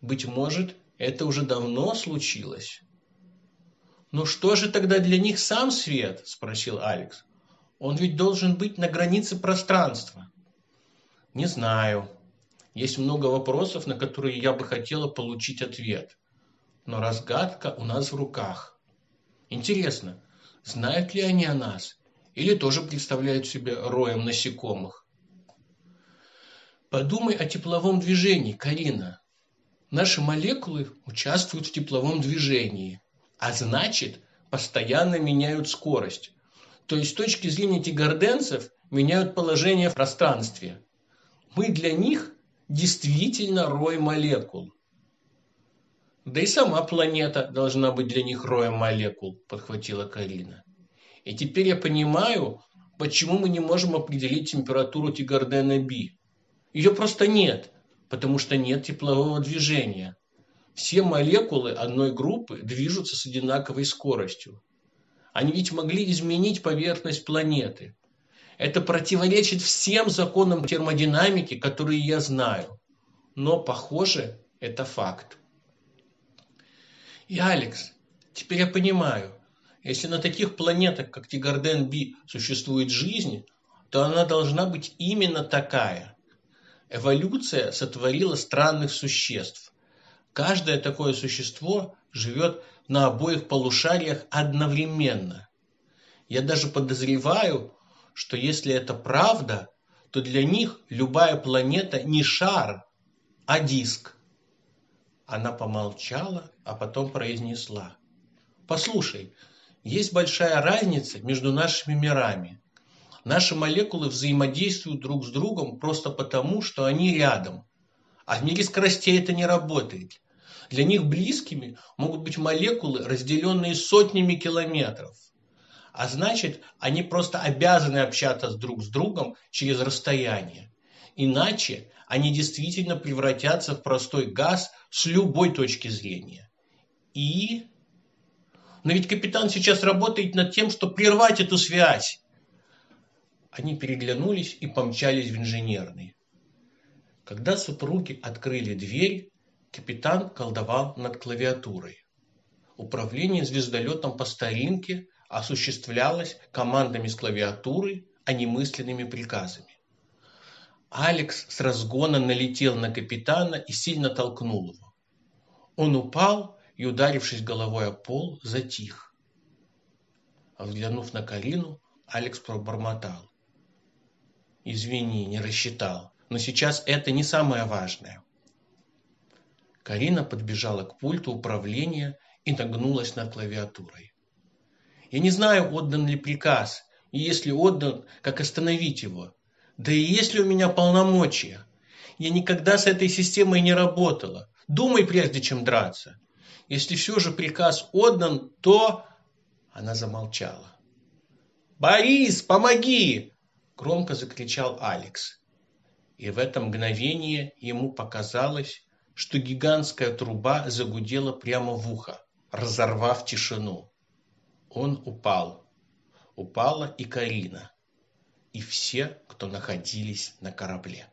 Быть может, это уже давно случилось. «Но что же тогда для них сам свет?» – спросил Алекс. «Он ведь должен быть на границе пространства». «Не знаю. Есть много вопросов, на которые я бы хотела получить ответ. Но разгадка у нас в руках. Интересно, знают ли они о нас или тоже представляют себе роем насекомых?» Подумай о тепловом движении, Карина. Наши молекулы участвуют в тепловом движении а значит, постоянно меняют скорость. То есть с точки зрения тигарденцев меняют положение в пространстве. Мы для них действительно рой молекул. Да и сама планета должна быть для них роем молекул, подхватила Карина. И теперь я понимаю, почему мы не можем определить температуру Тигардена Би. Ее просто нет, потому что нет теплового движения. Все молекулы одной группы движутся с одинаковой скоростью. Они ведь могли изменить поверхность планеты. Это противоречит всем законам термодинамики, которые я знаю. Но, похоже, это факт. И, Алекс, теперь я понимаю, если на таких планетах, как Тигарден-Би, существует жизнь, то она должна быть именно такая. Эволюция сотворила странных существ. Каждое такое существо живет на обоих полушариях одновременно. Я даже подозреваю, что если это правда, то для них любая планета не шар, а диск. Она помолчала, а потом произнесла. Послушай, есть большая разница между нашими мирами. Наши молекулы взаимодействуют друг с другом просто потому, что они рядом. А в мире скоростей это не работает. Для них близкими могут быть молекулы, разделенные сотнями километров. А значит, они просто обязаны общаться друг с другом через расстояние. Иначе они действительно превратятся в простой газ с любой точки зрения. И... Но ведь капитан сейчас работает над тем, чтобы прервать эту связь. Они переглянулись и помчались в инженерный. Когда супруги открыли дверь, Капитан колдовал над клавиатурой. Управление звездолетом по старинке осуществлялось командами с клавиатуры, а не мысленными приказами. Алекс с разгона налетел на капитана и сильно толкнул его. Он упал и, ударившись головой о пол, затих. Взглянув на Карину, Алекс пробормотал. «Извини, не рассчитал, но сейчас это не самое важное. Карина подбежала к пульту управления и нагнулась над клавиатурой. Я не знаю, отдан ли приказ, и если отдан, как остановить его. Да и есть ли у меня полномочия? Я никогда с этой системой не работала. Думай, прежде чем драться. Если все же приказ отдан, то... Она замолчала. «Борис, помоги!» Громко закричал Алекс. И в это мгновение ему показалось, что гигантская труба загудела прямо в ухо, разорвав тишину. Он упал. Упала и Карина, и все, кто находились на корабле.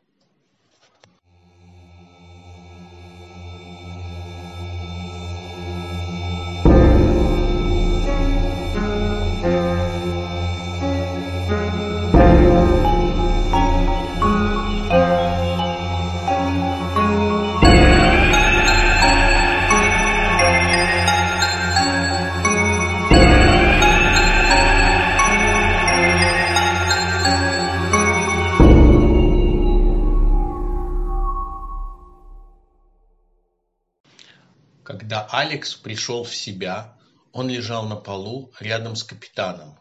Когда Алекс пришел в себя, он лежал на полу рядом с капитаном.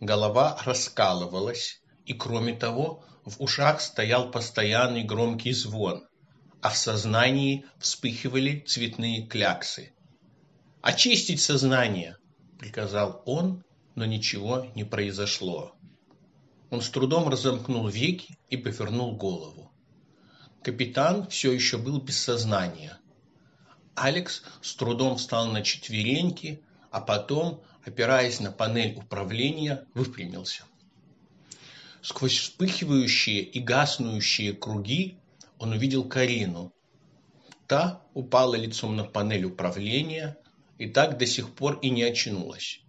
Голова раскалывалась, и кроме того, в ушах стоял постоянный громкий звон, а в сознании вспыхивали цветные кляксы. «Очистить сознание!» – приказал он, но ничего не произошло. Он с трудом разомкнул веки и повернул голову. Капитан все еще был без сознания. Алекс с трудом встал на четвереньки, а потом, опираясь на панель управления, выпрямился. Сквозь вспыхивающие и гаснущие круги он увидел Карину. Та упала лицом на панель управления и так до сих пор и не очнулась.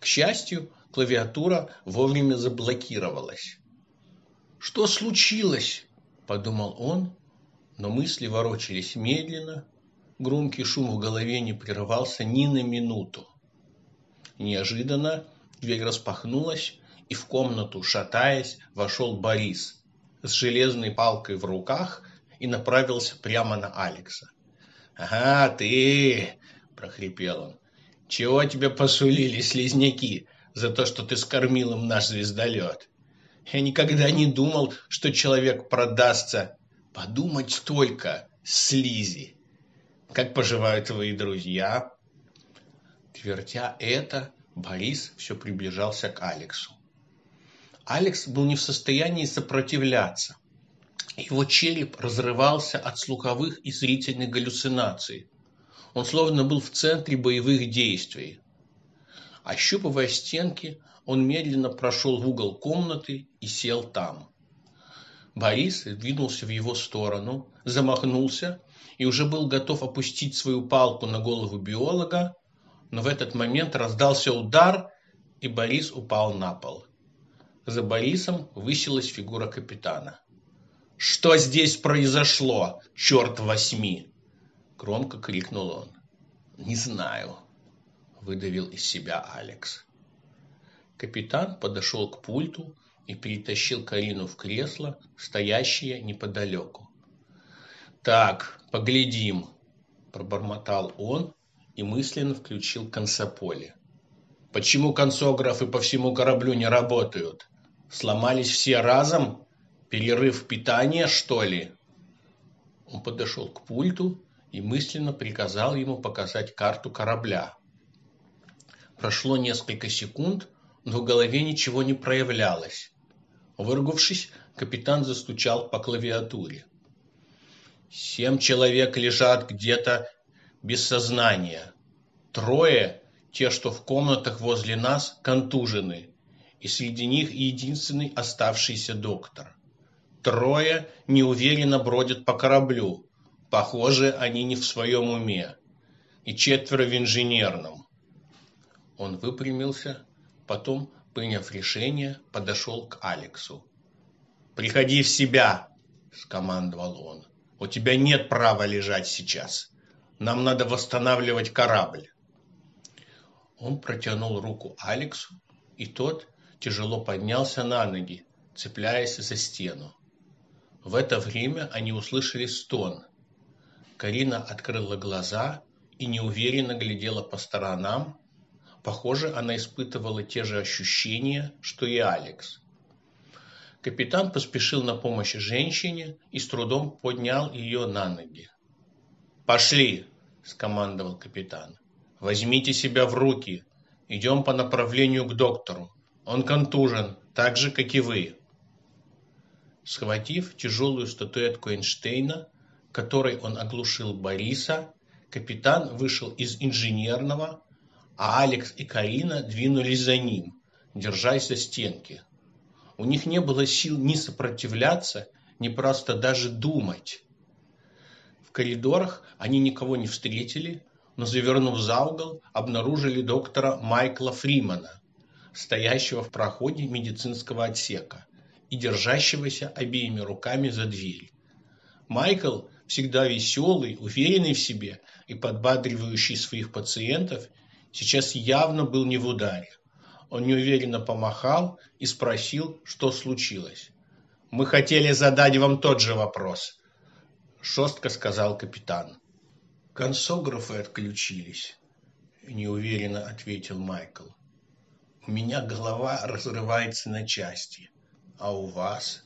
К счастью, клавиатура вовремя заблокировалась. «Что случилось?» – подумал он, но мысли ворочались медленно, Громкий шум в голове не прерывался ни на минуту. Неожиданно дверь распахнулась, и в комнату, шатаясь, вошел Борис с железной палкой в руках и направился прямо на Алекса. «Ага, ты!» – прохрипел он. «Чего тебе посулили слизняки за то, что ты скормил им наш звездолет? Я никогда не думал, что человек продастся. Подумать только, слизи!» Как поживают твои друзья? Твердя это, Борис все приближался к Алексу. Алекс был не в состоянии сопротивляться. Его череп разрывался от слуховых и зрительных галлюцинаций. Он словно был в центре боевых действий. Ощупывая стенки, он медленно прошел в угол комнаты и сел там. Борис двинулся в его сторону, замахнулся и уже был готов опустить свою палку на голову биолога, но в этот момент раздался удар, и Борис упал на пол. За Борисом высилась фигура капитана. «Что здесь произошло, черт возьми?» Громко крикнул он. «Не знаю», — выдавил из себя Алекс. Капитан подошел к пульту и перетащил Карину в кресло, стоящее неподалеку. «Так, поглядим», – пробормотал он и мысленно включил консополе. «Почему консографы по всему кораблю не работают? Сломались все разом? Перерыв питания, что ли?» Он подошел к пульту и мысленно приказал ему показать карту корабля. Прошло несколько секунд, но в голове ничего не проявлялось. Выругавшись, капитан застучал по клавиатуре. Семь человек лежат где-то без сознания. Трое, те, что в комнатах возле нас, контужены, и среди них единственный оставшийся доктор. Трое неуверенно бродят по кораблю. Похоже, они не в своем уме. И четверо в инженерном. Он выпрямился, потом, приняв решение, подошел к Алексу. «Приходи в себя!» – скомандовал он. У тебя нет права лежать сейчас. Нам надо восстанавливать корабль. Он протянул руку Алексу, и тот тяжело поднялся на ноги, цепляясь за стену. В это время они услышали стон. Карина открыла глаза и неуверенно глядела по сторонам. Похоже, она испытывала те же ощущения, что и Алекс. Капитан поспешил на помощь женщине и с трудом поднял ее на ноги. «Пошли!» – скомандовал капитан. «Возьмите себя в руки. Идем по направлению к доктору. Он контужен, так же, как и вы». Схватив тяжелую статуэтку Эйнштейна, которой он оглушил Бориса, капитан вышел из инженерного, а Алекс и Карина двинулись за ним, держась за стенки. У них не было сил ни сопротивляться, ни просто даже думать. В коридорах они никого не встретили, но, завернув за угол, обнаружили доктора Майкла Фримана, стоящего в проходе медицинского отсека и держащегося обеими руками за дверь. Майкл, всегда веселый, уверенный в себе и подбадривающий своих пациентов, сейчас явно был не в ударе. Он неуверенно помахал и спросил, что случилось. «Мы хотели задать вам тот же вопрос», – жестко сказал капитан. Консографы отключились, неуверенно ответил Майкл. У меня голова разрывается на части. А у вас?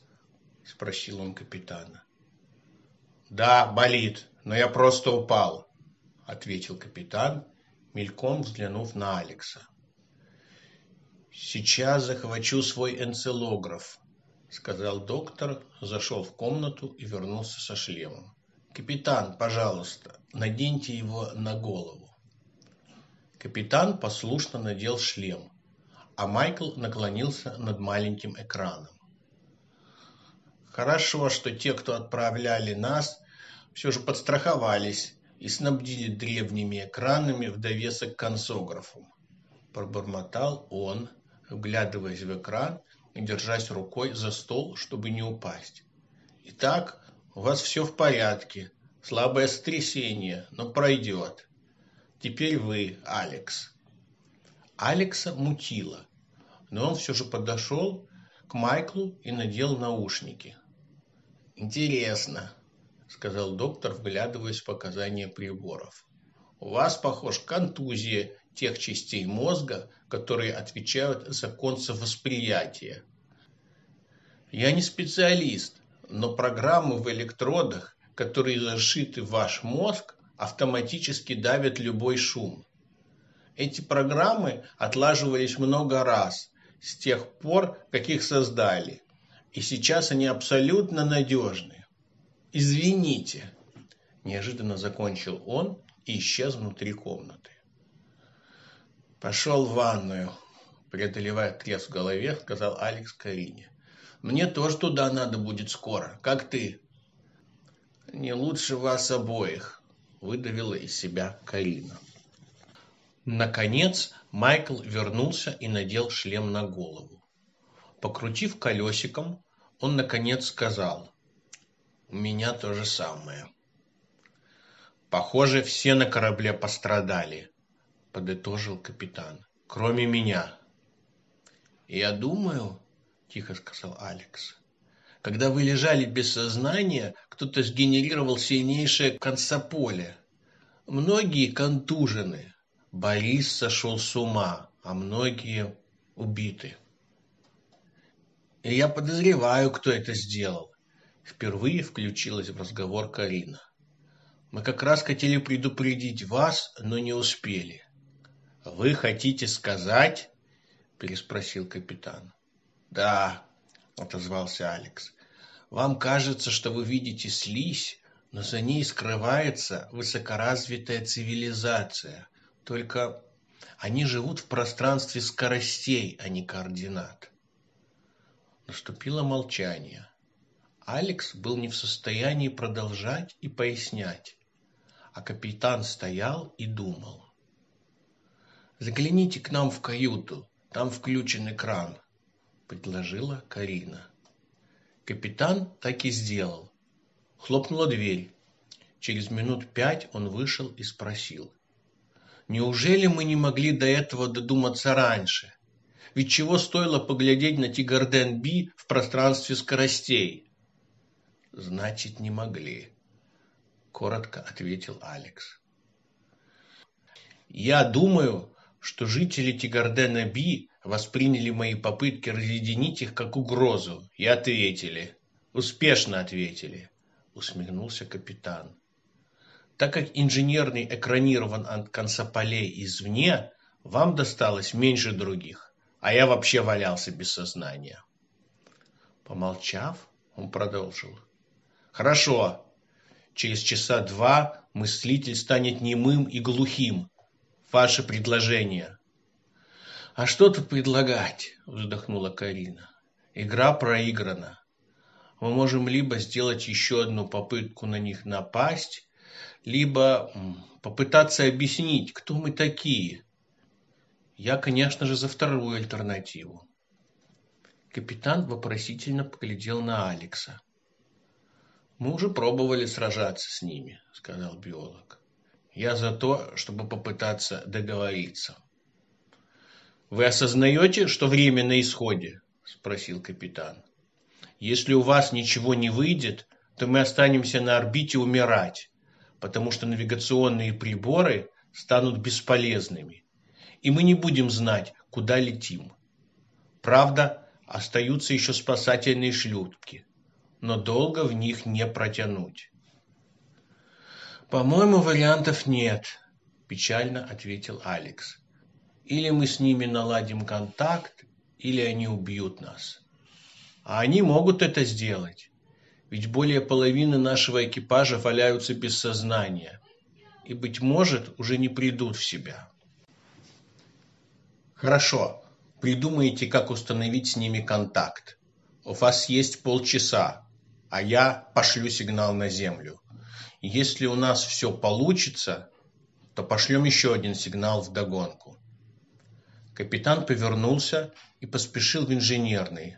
спросил он капитана. Да, болит, но я просто упал, ответил капитан, мельком взглянув на Алекса. Сейчас захвачу свой энцелограф, сказал доктор, зашел в комнату и вернулся со шлемом. Капитан, пожалуйста, наденьте его на голову. Капитан послушно надел шлем, а Майкл наклонился над маленьким экраном. Хорошо, что те, кто отправляли нас, все же подстраховались и снабдили древними экранами в довесок к консографу. Пробормотал он, вглядываясь в экран и держась рукой за стол, чтобы не упасть. Итак, у вас все в порядке. Слабое сотрясение, но пройдет. Теперь вы, Алекс. Алекса мутило, но он все же подошел к Майклу и надел наушники. Интересно, сказал доктор, вглядываясь в показания приборов. У вас, похож, контузия тех частей мозга, которые отвечают за концевосприятие. Я не специалист, но программы в электродах, которые зашиты в ваш мозг, автоматически давят любой шум. Эти программы отлаживались много раз с тех пор, как их создали, и сейчас они абсолютно надежны. Извините, неожиданно закончил он и исчез внутри комнаты. Пошел в ванную, преодолевая треск в голове, сказал Алекс Карине. Мне тоже туда надо будет скоро. Как ты? Не лучше вас обоих, выдавила из себя Карина. Наконец Майкл вернулся и надел шлем на голову. Покрутив колесиком, он наконец сказал: "У меня то же самое". Похоже, все на корабле пострадали, подытожил капитан. Кроме меня. Я думаю, тихо сказал Алекс. Когда вы лежали без сознания, кто-то сгенерировал сильнейшее концополе. Многие контужены. Борис сошел с ума, а многие убиты. И я подозреваю, кто это сделал. Впервые включилась в разговор Карина. Мы как раз хотели предупредить вас, но не успели. Вы хотите сказать? переспросил капитан. Да, отозвался Алекс. Вам кажется, что вы видите слизь, но за ней скрывается высокоразвитая цивилизация. Только они живут в пространстве скоростей, а не координат. Наступило молчание. Алекс был не в состоянии продолжать и пояснять, а капитан стоял и думал. Загляните к нам в каюту, там включен экран, предложила Карина. Капитан так и сделал. Хлопнула дверь. Через минут пять он вышел и спросил: "Неужели мы не могли до этого додуматься раньше? Ведь чего стоило поглядеть на Тигарден Би в пространстве скоростей?" "Значит, не могли", коротко ответил Алекс. "Я думаю, что жители Тигардена Би восприняли мои попытки разъединить их как угрозу и ответили. Успешно ответили, усмехнулся капитан. Так как инженерный экранирован от концополей извне, вам досталось меньше других, а я вообще валялся без сознания. Помолчав, он продолжил. Хорошо. Через часа два мыслитель станет немым и глухим, ваше предложение. А что тут предлагать? вздохнула Карина. Игра проиграна. Мы можем либо сделать еще одну попытку на них напасть, либо попытаться объяснить, кто мы такие. Я, конечно же, за вторую альтернативу. Капитан вопросительно поглядел на Алекса. Мы уже пробовали сражаться с ними, сказал биолог. Я за то, чтобы попытаться договориться. Вы осознаете, что время на исходе? спросил капитан. Если у вас ничего не выйдет, то мы останемся на орбите умирать. потому что навигационные приборы станут бесполезными, и мы не будем знать, куда летим. Правда, остаются еще спасательные шлюпки, но долго в них не протянуть. «По-моему, вариантов нет», – печально ответил Алекс. «Или мы с ними наладим контакт, или они убьют нас. А они могут это сделать, ведь более половины нашего экипажа валяются без сознания и, быть может, уже не придут в себя». «Хорошо, придумайте, как установить с ними контакт. У вас есть полчаса, а я пошлю сигнал на Землю. Если у нас все получится, то пошлем еще один сигнал в догонку. Капитан повернулся и поспешил в инженерный,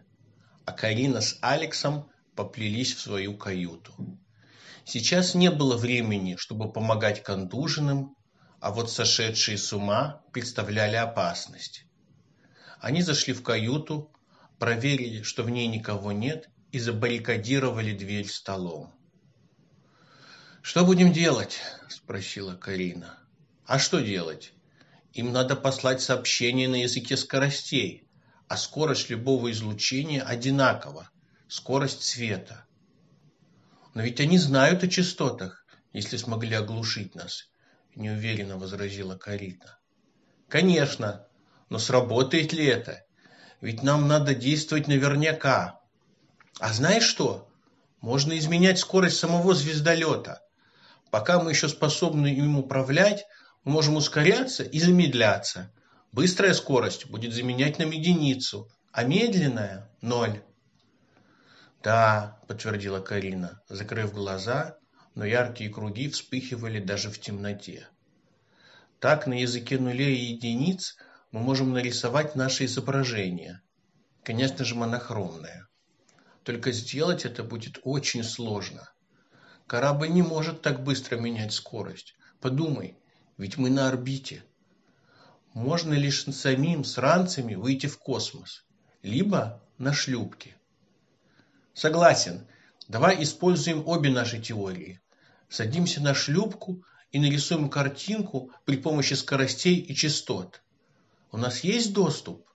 а Карина с Алексом поплелись в свою каюту. Сейчас не было времени, чтобы помогать контуженным, а вот сошедшие с ума представляли опасность. Они зашли в каюту, проверили, что в ней никого нет, и забаррикадировали дверь столом. «Что будем делать?» – спросила Карина. «А что делать? Им надо послать сообщение на языке скоростей, а скорость любого излучения одинакова – скорость света. Но ведь они знают о частотах, если смогли оглушить нас», – неуверенно возразила Карина. «Конечно, но сработает ли это? Ведь нам надо действовать наверняка. А знаешь что? Можно изменять скорость самого звездолета. Пока мы еще способны им управлять, мы можем ускоряться и замедляться. Быстрая скорость будет заменять нам единицу, а медленная – ноль. «Да», – подтвердила Карина, закрыв глаза, но яркие круги вспыхивали даже в темноте. Так на языке нулей и единиц – мы можем нарисовать наше изображение. Конечно же, монохромное. Только сделать это будет очень сложно. Корабль не может так быстро менять скорость. Подумай, ведь мы на орбите. Можно лишь самим с ранцами выйти в космос, либо на шлюпке. Согласен. Давай используем обе наши теории. Садимся на шлюпку и нарисуем картинку при помощи скоростей и частот. У нас есть доступ?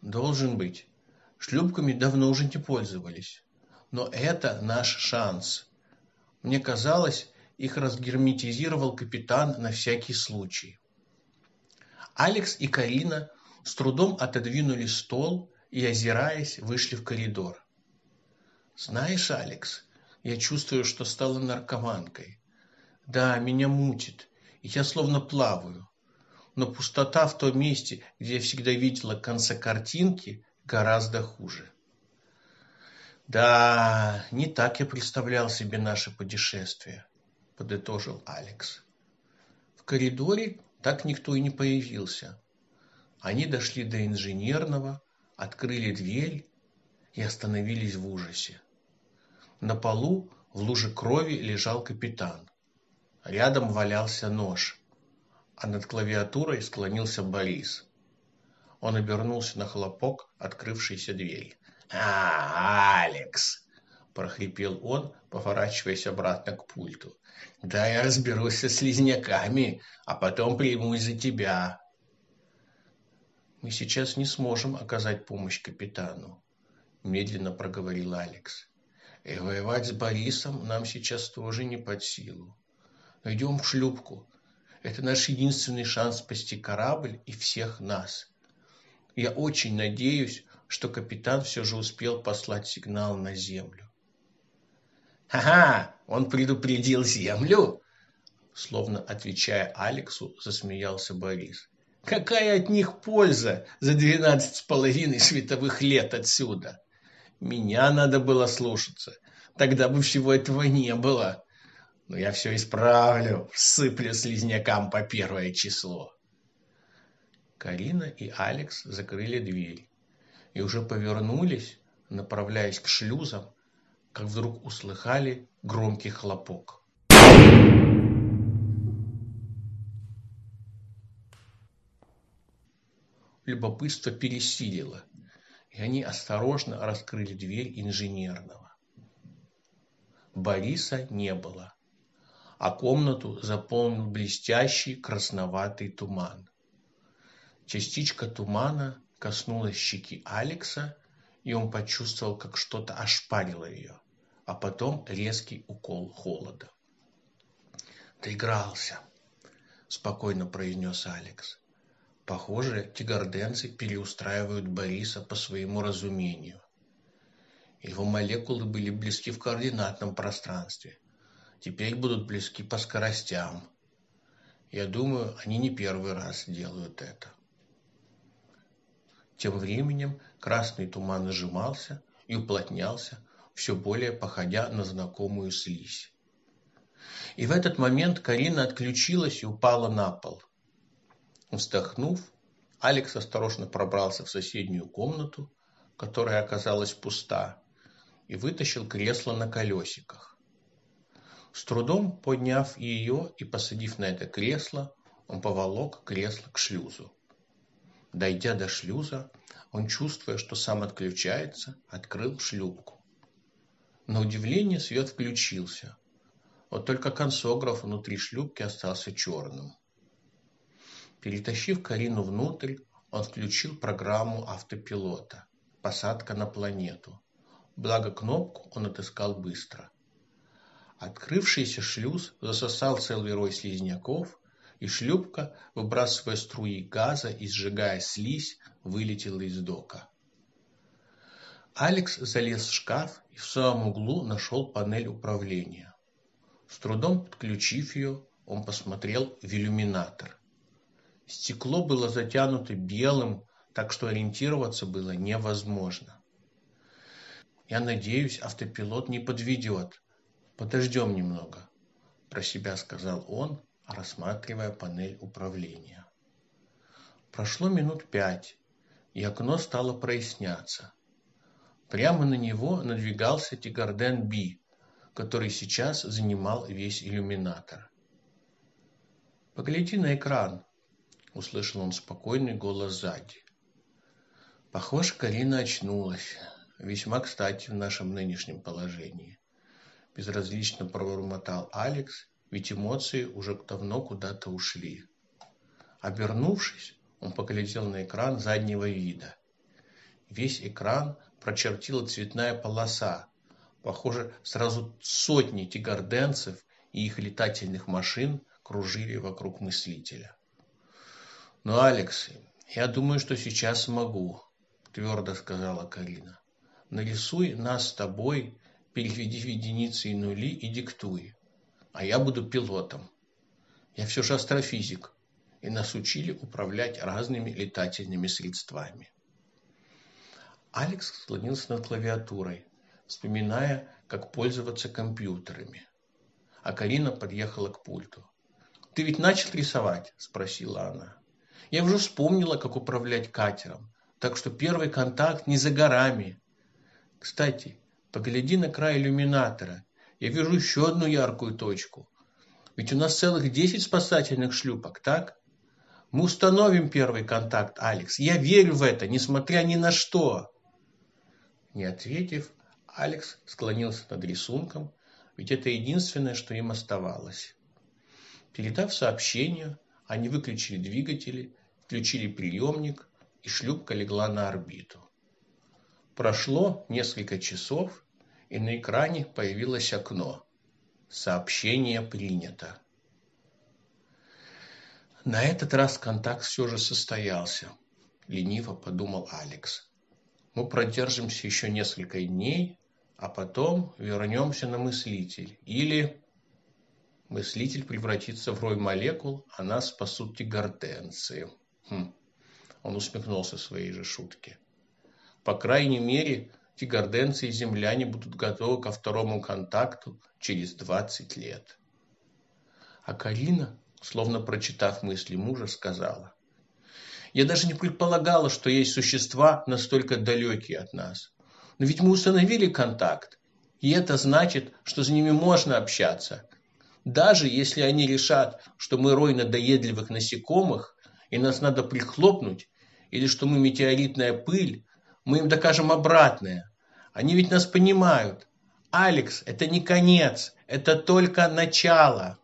Должен быть. Шлюпками давно уже не пользовались. Но это наш шанс. Мне казалось, их разгерметизировал капитан на всякий случай. Алекс и Карина с трудом отодвинули стол и, озираясь, вышли в коридор. «Знаешь, Алекс, я чувствую, что стала наркоманкой. Да, меня мутит, и я словно плаваю но пустота в том месте, где я всегда видела конца картинки, гораздо хуже. Да, не так я представлял себе наше путешествие, подытожил Алекс. В коридоре так никто и не появился. Они дошли до инженерного, открыли дверь и остановились в ужасе. На полу в луже крови лежал капитан. Рядом валялся нож а над клавиатурой склонился Борис. Он обернулся на хлопок открывшейся двери. «А, Алекс!» – прохрипел он, поворачиваясь обратно к пульту. «Да я разберусь со слизняками, а потом примусь за тебя». «Мы сейчас не сможем оказать помощь капитану», – медленно проговорил Алекс. «И воевать с Борисом нам сейчас тоже не под силу. Идем в шлюпку, это наш единственный шанс спасти корабль и всех нас. Я очень надеюсь, что капитан все же успел послать сигнал на землю. «Ха-ха! Он предупредил землю!» Словно отвечая Алексу, засмеялся Борис. «Какая от них польза за двенадцать с половиной световых лет отсюда? Меня надо было слушаться, тогда бы всего этого не было. Но я все исправлю, всыплю слизнякам по первое число. Карина и Алекс закрыли дверь и уже повернулись, направляясь к шлюзам, как вдруг услыхали громкий хлопок. Любопытство пересилило, и они осторожно раскрыли дверь инженерного. Бориса не было а комнату заполнил блестящий красноватый туман. Частичка тумана коснулась щеки Алекса, и он почувствовал, как что-то ошпарило ее, а потом резкий укол холода. «Доигрался», — спокойно произнес Алекс. «Похоже, тигарденцы переустраивают Бориса по своему разумению. Его молекулы были близки в координатном пространстве. Теперь будут близки по скоростям. Я думаю, они не первый раз делают это». Тем временем красный туман сжимался и уплотнялся, все более походя на знакомую слизь. И в этот момент Карина отключилась и упала на пол. Вздохнув, Алекс осторожно пробрался в соседнюю комнату, которая оказалась пуста, и вытащил кресло на колесиках. С трудом подняв ее и посадив на это кресло, он поволок кресло к шлюзу. Дойдя до шлюза, он, чувствуя, что сам отключается, открыл шлюпку. На удивление свет включился. Вот только консограф внутри шлюпки остался черным. Перетащив Карину внутрь, он включил программу автопилота «Посадка на планету». Благо кнопку он отыскал быстро. Открывшийся шлюз засосал целый рой слизняков, и шлюпка, выбрасывая струи газа и сжигая слизь, вылетела из дока. Алекс залез в шкаф и в самом углу нашел панель управления. С трудом подключив ее, он посмотрел в иллюминатор. Стекло было затянуто белым, так что ориентироваться было невозможно. «Я надеюсь, автопилот не подведет. Подождем немного», – про себя сказал он рассматривая панель управления. Прошло минут пять, и окно стало проясняться. Прямо на него надвигался Тигарден Би, который сейчас занимал весь иллюминатор. «Погляди на экран», — услышал он спокойный голос сзади. Похоже, Карина очнулась. Весьма кстати в нашем нынешнем положении. Безразлично пробормотал Алекс ведь эмоции уже давно куда-то ушли. Обернувшись, он поглядел на экран заднего вида. Весь экран прочертила цветная полоса. Похоже, сразу сотни тигарденцев и их летательных машин кружили вокруг мыслителя. «Ну, Алекс, я думаю, что сейчас смогу», – твердо сказала Карина. «Нарисуй нас с тобой, переведи в единицы и нули и диктуй а я буду пилотом. Я все же астрофизик, и нас учили управлять разными летательными средствами. Алекс склонился над клавиатурой, вспоминая, как пользоваться компьютерами. А Карина подъехала к пульту. «Ты ведь начал рисовать?» – спросила она. «Я уже вспомнила, как управлять катером, так что первый контакт не за горами. Кстати, погляди на край иллюминатора я вижу еще одну яркую точку. Ведь у нас целых десять спасательных шлюпок, так? Мы установим первый контакт, Алекс. Я верю в это, несмотря ни на что. Не ответив, Алекс склонился над рисунком, ведь это единственное, что им оставалось. Передав сообщение, они выключили двигатели, включили приемник, и шлюпка легла на орбиту. Прошло несколько часов, и на экране появилось окно. Сообщение принято. На этот раз контакт все же состоялся, лениво подумал Алекс. Мы продержимся еще несколько дней, а потом вернемся на мыслитель. Или мыслитель превратится в рой молекул, а нас спасут тигартенцы. Хм. Он усмехнулся своей же шутке. По крайней мере, тигарденцы и земляне будут готовы ко второму контакту через 20 лет. А Карина, словно прочитав мысли мужа, сказала, «Я даже не предполагала, что есть существа настолько далекие от нас. Но ведь мы установили контакт, и это значит, что с ними можно общаться. Даже если они решат, что мы рой надоедливых насекомых, и нас надо прихлопнуть, или что мы метеоритная пыль, мы им докажем обратное. Они ведь нас понимают. Алекс, это не конец, это только начало.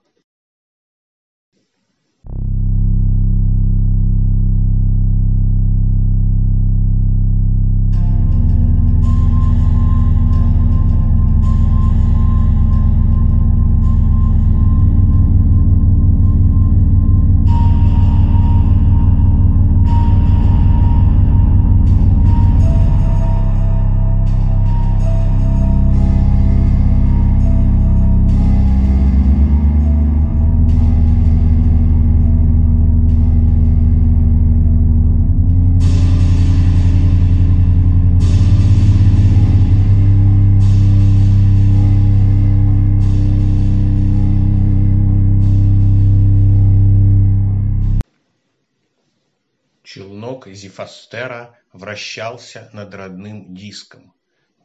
Зефастера вращался над родным диском,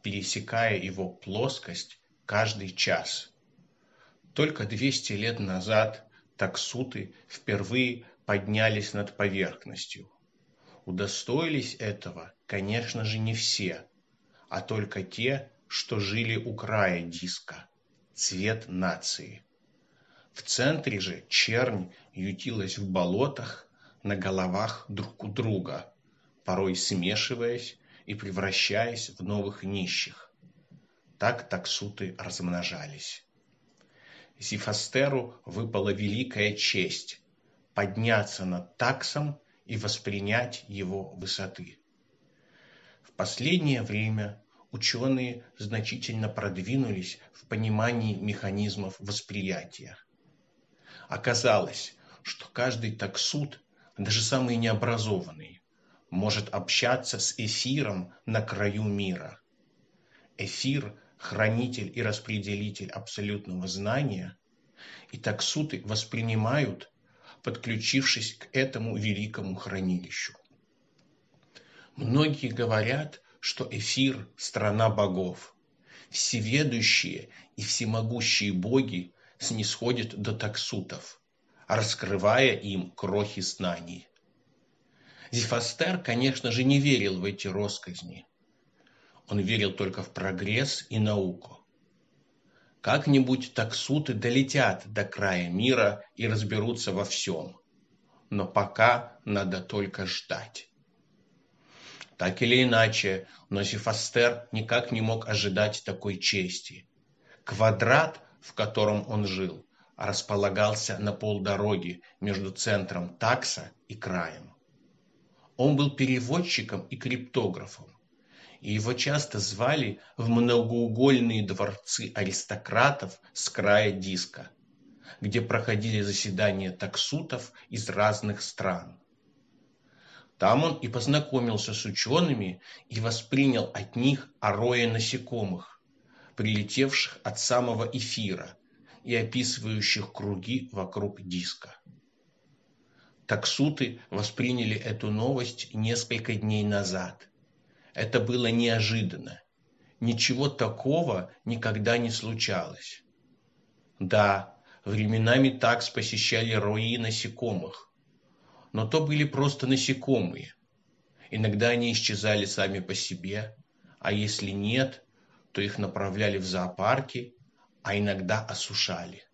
пересекая его плоскость каждый час. Только 200 лет назад таксуты впервые поднялись над поверхностью. Удостоились этого, конечно же, не все, а только те, что жили у края диска, цвет нации. В центре же чернь ютилась в болотах на головах друг у друга, порой смешиваясь и превращаясь в новых нищих. Так таксуты размножались. Зифастеру выпала великая честь подняться над таксом и воспринять его высоты. В последнее время ученые значительно продвинулись в понимании механизмов восприятия. Оказалось, что каждый таксут, даже самый необразованный, может общаться с эфиром на краю мира. Эфир – хранитель и распределитель абсолютного знания, и таксуты воспринимают подключившись к этому великому хранилищу. Многие говорят, что эфир – страна богов. Всеведущие и всемогущие боги снисходят до таксутов, раскрывая им крохи знаний. Зефастер, конечно же, не верил в эти росказни. Он верил только в прогресс и науку. Как-нибудь таксуты долетят до края мира и разберутся во всем. Но пока надо только ждать. Так или иначе, но Зефастер никак не мог ожидать такой чести. Квадрат, в котором он жил, располагался на полдороги между центром такса и краем. Он был переводчиком и криптографом и его часто звали в многоугольные дворцы аристократов с края диска, где проходили заседания таксутов из разных стран. Там он и познакомился с учеными и воспринял от них о насекомых, прилетевших от самого эфира и описывающих круги вокруг диска. Таксуты восприняли эту новость несколько дней назад – это было неожиданно. Ничего такого никогда не случалось. Да, временами такс посещали рои насекомых. Но то были просто насекомые. Иногда они исчезали сами по себе, а если нет, то их направляли в зоопарки, а иногда осушали.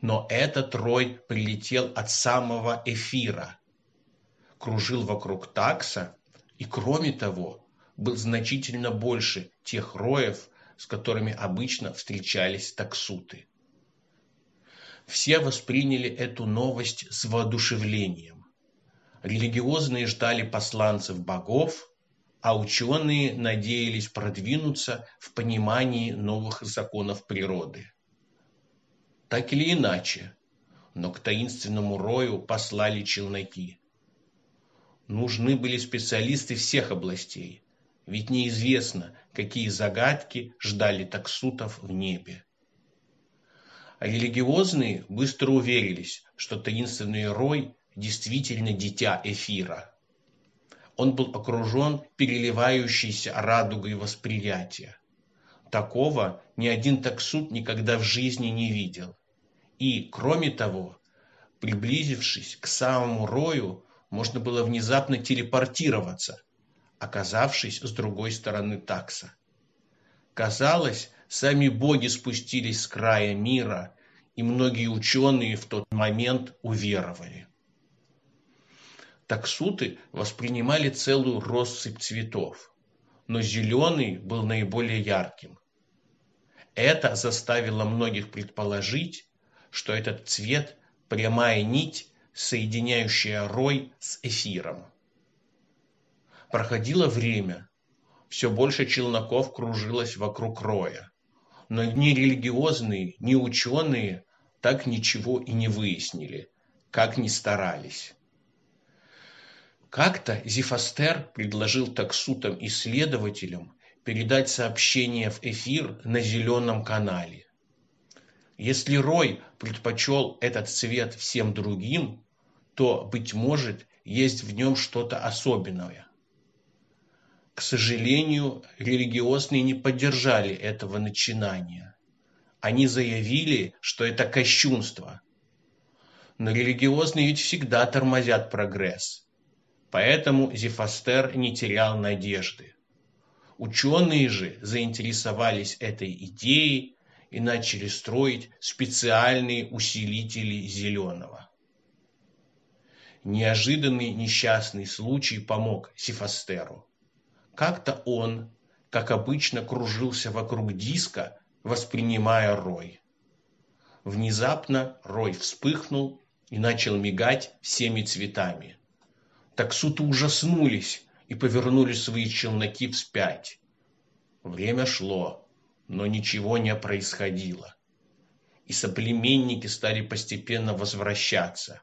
Но этот рой прилетел от самого эфира, кружил вокруг такса и кроме того был значительно больше тех роев, с которыми обычно встречались таксуты. Все восприняли эту новость с воодушевлением. Религиозные ждали посланцев богов, а ученые надеялись продвинуться в понимании новых законов природы. Так или иначе, но к таинственному рою послали челноки. Нужны были специалисты всех областей, ведь неизвестно, какие загадки ждали таксутов в небе. А религиозные быстро уверились, что таинственный рой действительно дитя эфира. Он был окружен переливающейся радугой восприятия. Такого ни один таксут никогда в жизни не видел. И, кроме того, приблизившись к самому рою, можно было внезапно телепортироваться, оказавшись с другой стороны такса. Казалось, сами боги спустились с края мира, и многие ученые в тот момент уверовали. Таксуты воспринимали целую россыпь цветов, но зеленый был наиболее ярким. Это заставило многих предположить, что этот цвет – прямая нить соединяющая рой с эфиром. Проходило время. Все больше челноков кружилось вокруг роя. Но ни религиозные, ни ученые так ничего и не выяснили, как ни старались. Как-то Зифастер предложил таксутам-исследователям передать сообщение в эфир на зеленом канале. Если Рой предпочел этот цвет всем другим, то, быть может, есть в нем что-то особенное. К сожалению, религиозные не поддержали этого начинания. Они заявили, что это кощунство. Но религиозные ведь всегда тормозят прогресс. Поэтому Зефастер не терял надежды. Ученые же заинтересовались этой идеей и начали строить специальные усилители зеленого. Неожиданный несчастный случай помог Сифастеру. Как-то он, как обычно, кружился вокруг диска, воспринимая рой. Внезапно рой вспыхнул и начал мигать всеми цветами. Таксуты ужаснулись и повернули свои челноки вспять. Время шло, но ничего не происходило. И соплеменники стали постепенно возвращаться.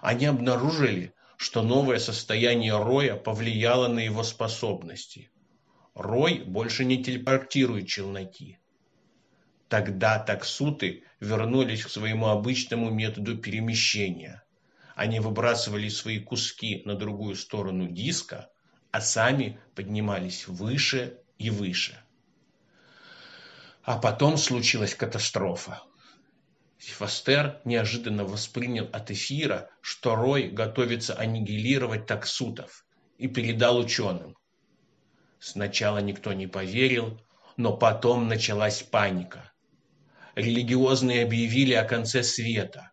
Они обнаружили, что новое состояние Роя повлияло на его способности. Рой больше не телепортирует челноки. Тогда таксуты вернулись к своему обычному методу перемещения. Они выбрасывали свои куски на другую сторону диска, а сами поднимались выше и выше. А потом случилась катастрофа. Сифастер неожиданно воспринял от эфира, что Рой готовится аннигилировать таксутов, и передал ученым. Сначала никто не поверил, но потом началась паника. Религиозные объявили о конце света,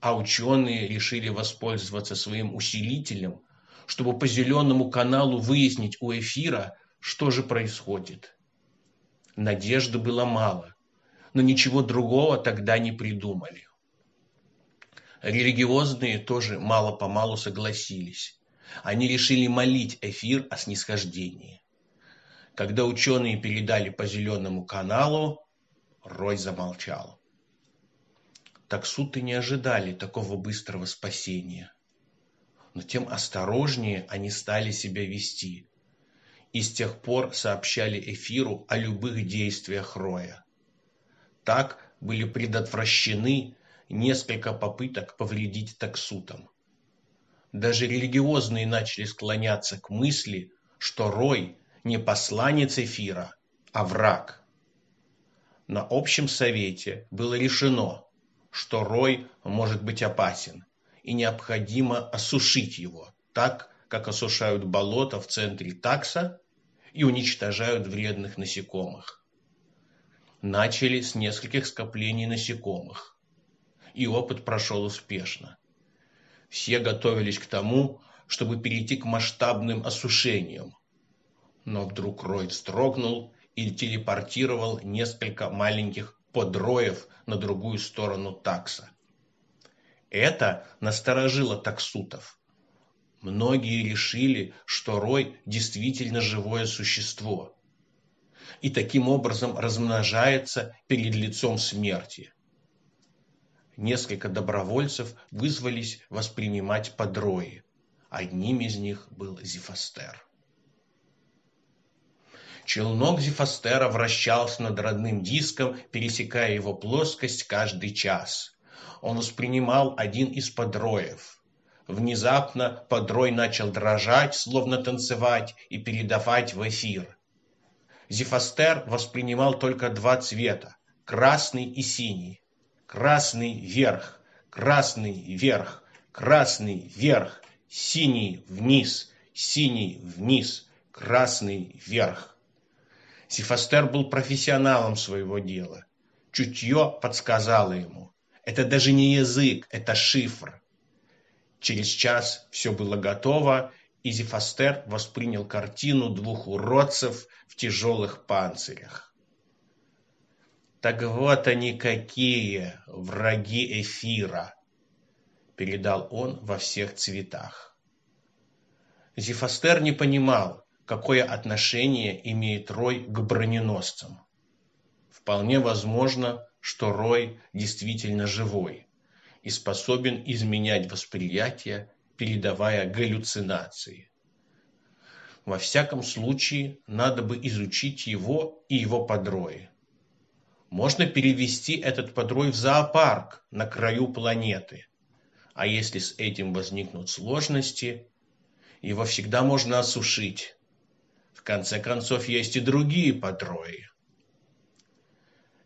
а ученые решили воспользоваться своим усилителем, чтобы по зеленому каналу выяснить у эфира, что же происходит. Надежды было мало но ничего другого тогда не придумали. Религиозные тоже мало-помалу согласились. Они решили молить эфир о снисхождении. Когда ученые передали по зеленому каналу, Рой замолчал. Таксуты не ожидали такого быстрого спасения. Но тем осторожнее они стали себя вести. И с тех пор сообщали эфиру о любых действиях Роя. Так были предотвращены несколько попыток повредить таксутам. Даже религиозные начали склоняться к мысли, что Рой не посланец эфира, а враг. На общем совете было решено, что Рой может быть опасен, и необходимо осушить его, так, как осушают болото в центре такса и уничтожают вредных насекомых начали с нескольких скоплений насекомых. И опыт прошел успешно. Все готовились к тому, чтобы перейти к масштабным осушениям. Но вдруг Рой вздрогнул и телепортировал несколько маленьких подроев на другую сторону такса. Это насторожило таксутов. Многие решили, что Рой действительно живое существо – и таким образом размножается перед лицом смерти. Несколько добровольцев вызвались воспринимать подрои. Одним из них был Зефастер. Челнок Зефастера вращался над родным диском, пересекая его плоскость каждый час. Он воспринимал один из подроев. Внезапно подрой начал дрожать, словно танцевать, и передавать в эфир. Зефастер воспринимал только два цвета – красный и синий. Красный вверх, красный вверх, красный вверх, синий вниз, синий вниз, красный вверх. Сифастер был профессионалом своего дела. Чутье подсказало ему. Это даже не язык, это шифр. Через час все было готово, и Зефастер воспринял картину двух уродцев в тяжелых панцирях. «Так вот они какие, враги эфира!» – передал он во всех цветах. Зефастер не понимал, какое отношение имеет Рой к броненосцам. Вполне возможно, что Рой действительно живой и способен изменять восприятие передавая галлюцинации. Во всяком случае, надо бы изучить его и его подрои. Можно перевести этот подрой в зоопарк на краю планеты. А если с этим возникнут сложности, его всегда можно осушить. В конце концов, есть и другие патрои.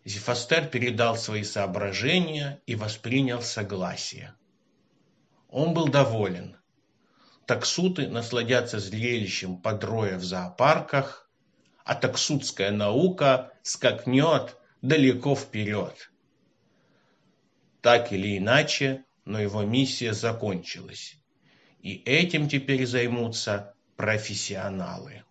Зефастер передал свои соображения и воспринял согласие. Он был доволен. Таксуты насладятся зрелищем подроя в зоопарках, а таксутская наука скакнет далеко вперед. Так или иначе, но его миссия закончилась. И этим теперь займутся профессионалы.